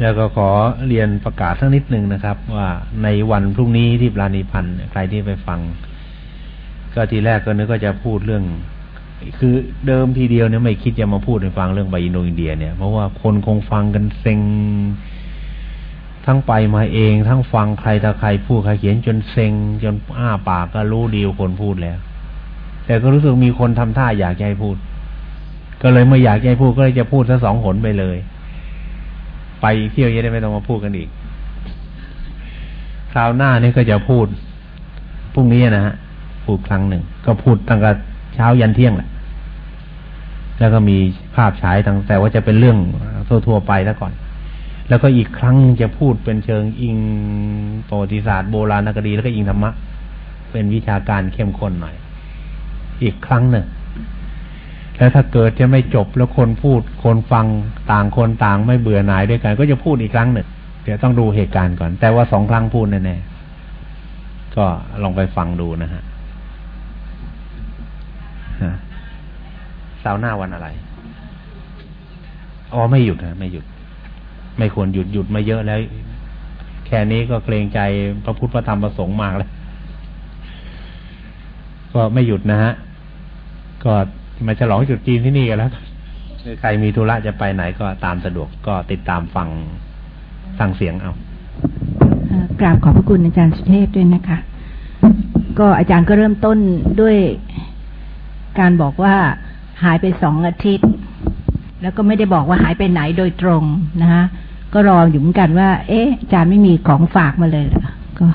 แล้วก็ขอเรียนประกาศสักนิดหนึ่งนะครับ ว่าในวันพรุ่งนี้ที่ปราณีพันธ์ใครที่ไปฟัง ก็ทีแรกก็นึกก็จะพูดเรื่อง คือเดิมทีเดียวเนี่ยไม่คิดจะมาพูดในฟังเรื่องใบอินโดอินเดียเนี่ยเพราะว่าคนคงฟังกันเซ็ง ทั้งไปมาเอง ทั้งฟังใครถ้าใครพูดใครเขียนจนเซ็ง จนอ้าปากก็รู้ดีวคนพูดแล้ว แต่ก็รู้สึกมีคนทำท่าอยากให้พูด ก็เลยไม่อยากให้พูดก็เลยจะพูดทั้งสองหนไปเลย ไปเที่ยวจะได้ไม่ต้องมาพูดกันอีกคราวหน้านี่ก็จะพูดพรุ่งนี้นะฮะพูดครั้งหนึ่ง ก็พูดตั้งแต่เช้ายันเที่ยงแหละ แล้วก็มีภาพฉายตั้งแต่ว่าจะเป็นเรื่องทั่วๆไปแล้วก่อน แล้วก็อีกครั้งจะพูดเป็นเชิงอิงประวัติศาสตร์โบราณคดีแล้วก็อิงธรรมะ เป็นวิชาการเข้มข้นหน่อย อีกครั้งหนึ่งแล้วถ้าเกิดจะไม่จบแล้วคนพูดคนฟังต่างคนต่างไม่เบื่อหน่ายด้วยกัน ก็จะพูดอีกครั้งหนึ่งเดี๋ยวต้องดูเหตุการณ์ก่อน แต่ว่าสองครั้งพูดแน่ๆก็ลองไปฟังดูนะฮะ เสาร์หน้าวันอะไร อ๋อไม่หยุดนะไม่หยุด ไม่ควรหยุดหยุดมาเยอะแล้ว แค่นี้ก็เกรงใจพระพุทธพระธรรมประสงค์มากแล้วก็ไม่หยุดนะฮะ ก็มาฉลองจุดจีนที่นี่กันแล้วใครมีธุระจะไปไหนก็ตามสะดวกก็ติดตามฟังฟังเสียงเอากราบขอบพระคุณอาจารย์สุเทพด้วยนะคะ ก็อาจารย์ก็เริ่มต้นด้วยการบอกว่า หายไปสองอาทิตย์ แล้วก็ไม่ได้บอกว่าหายไปไหนโดยตรงนะคะก็รออยู่เหมือนกันว่า เอ๊ะอาจารย์ไม่มีของฝากมาเลยเหรอก็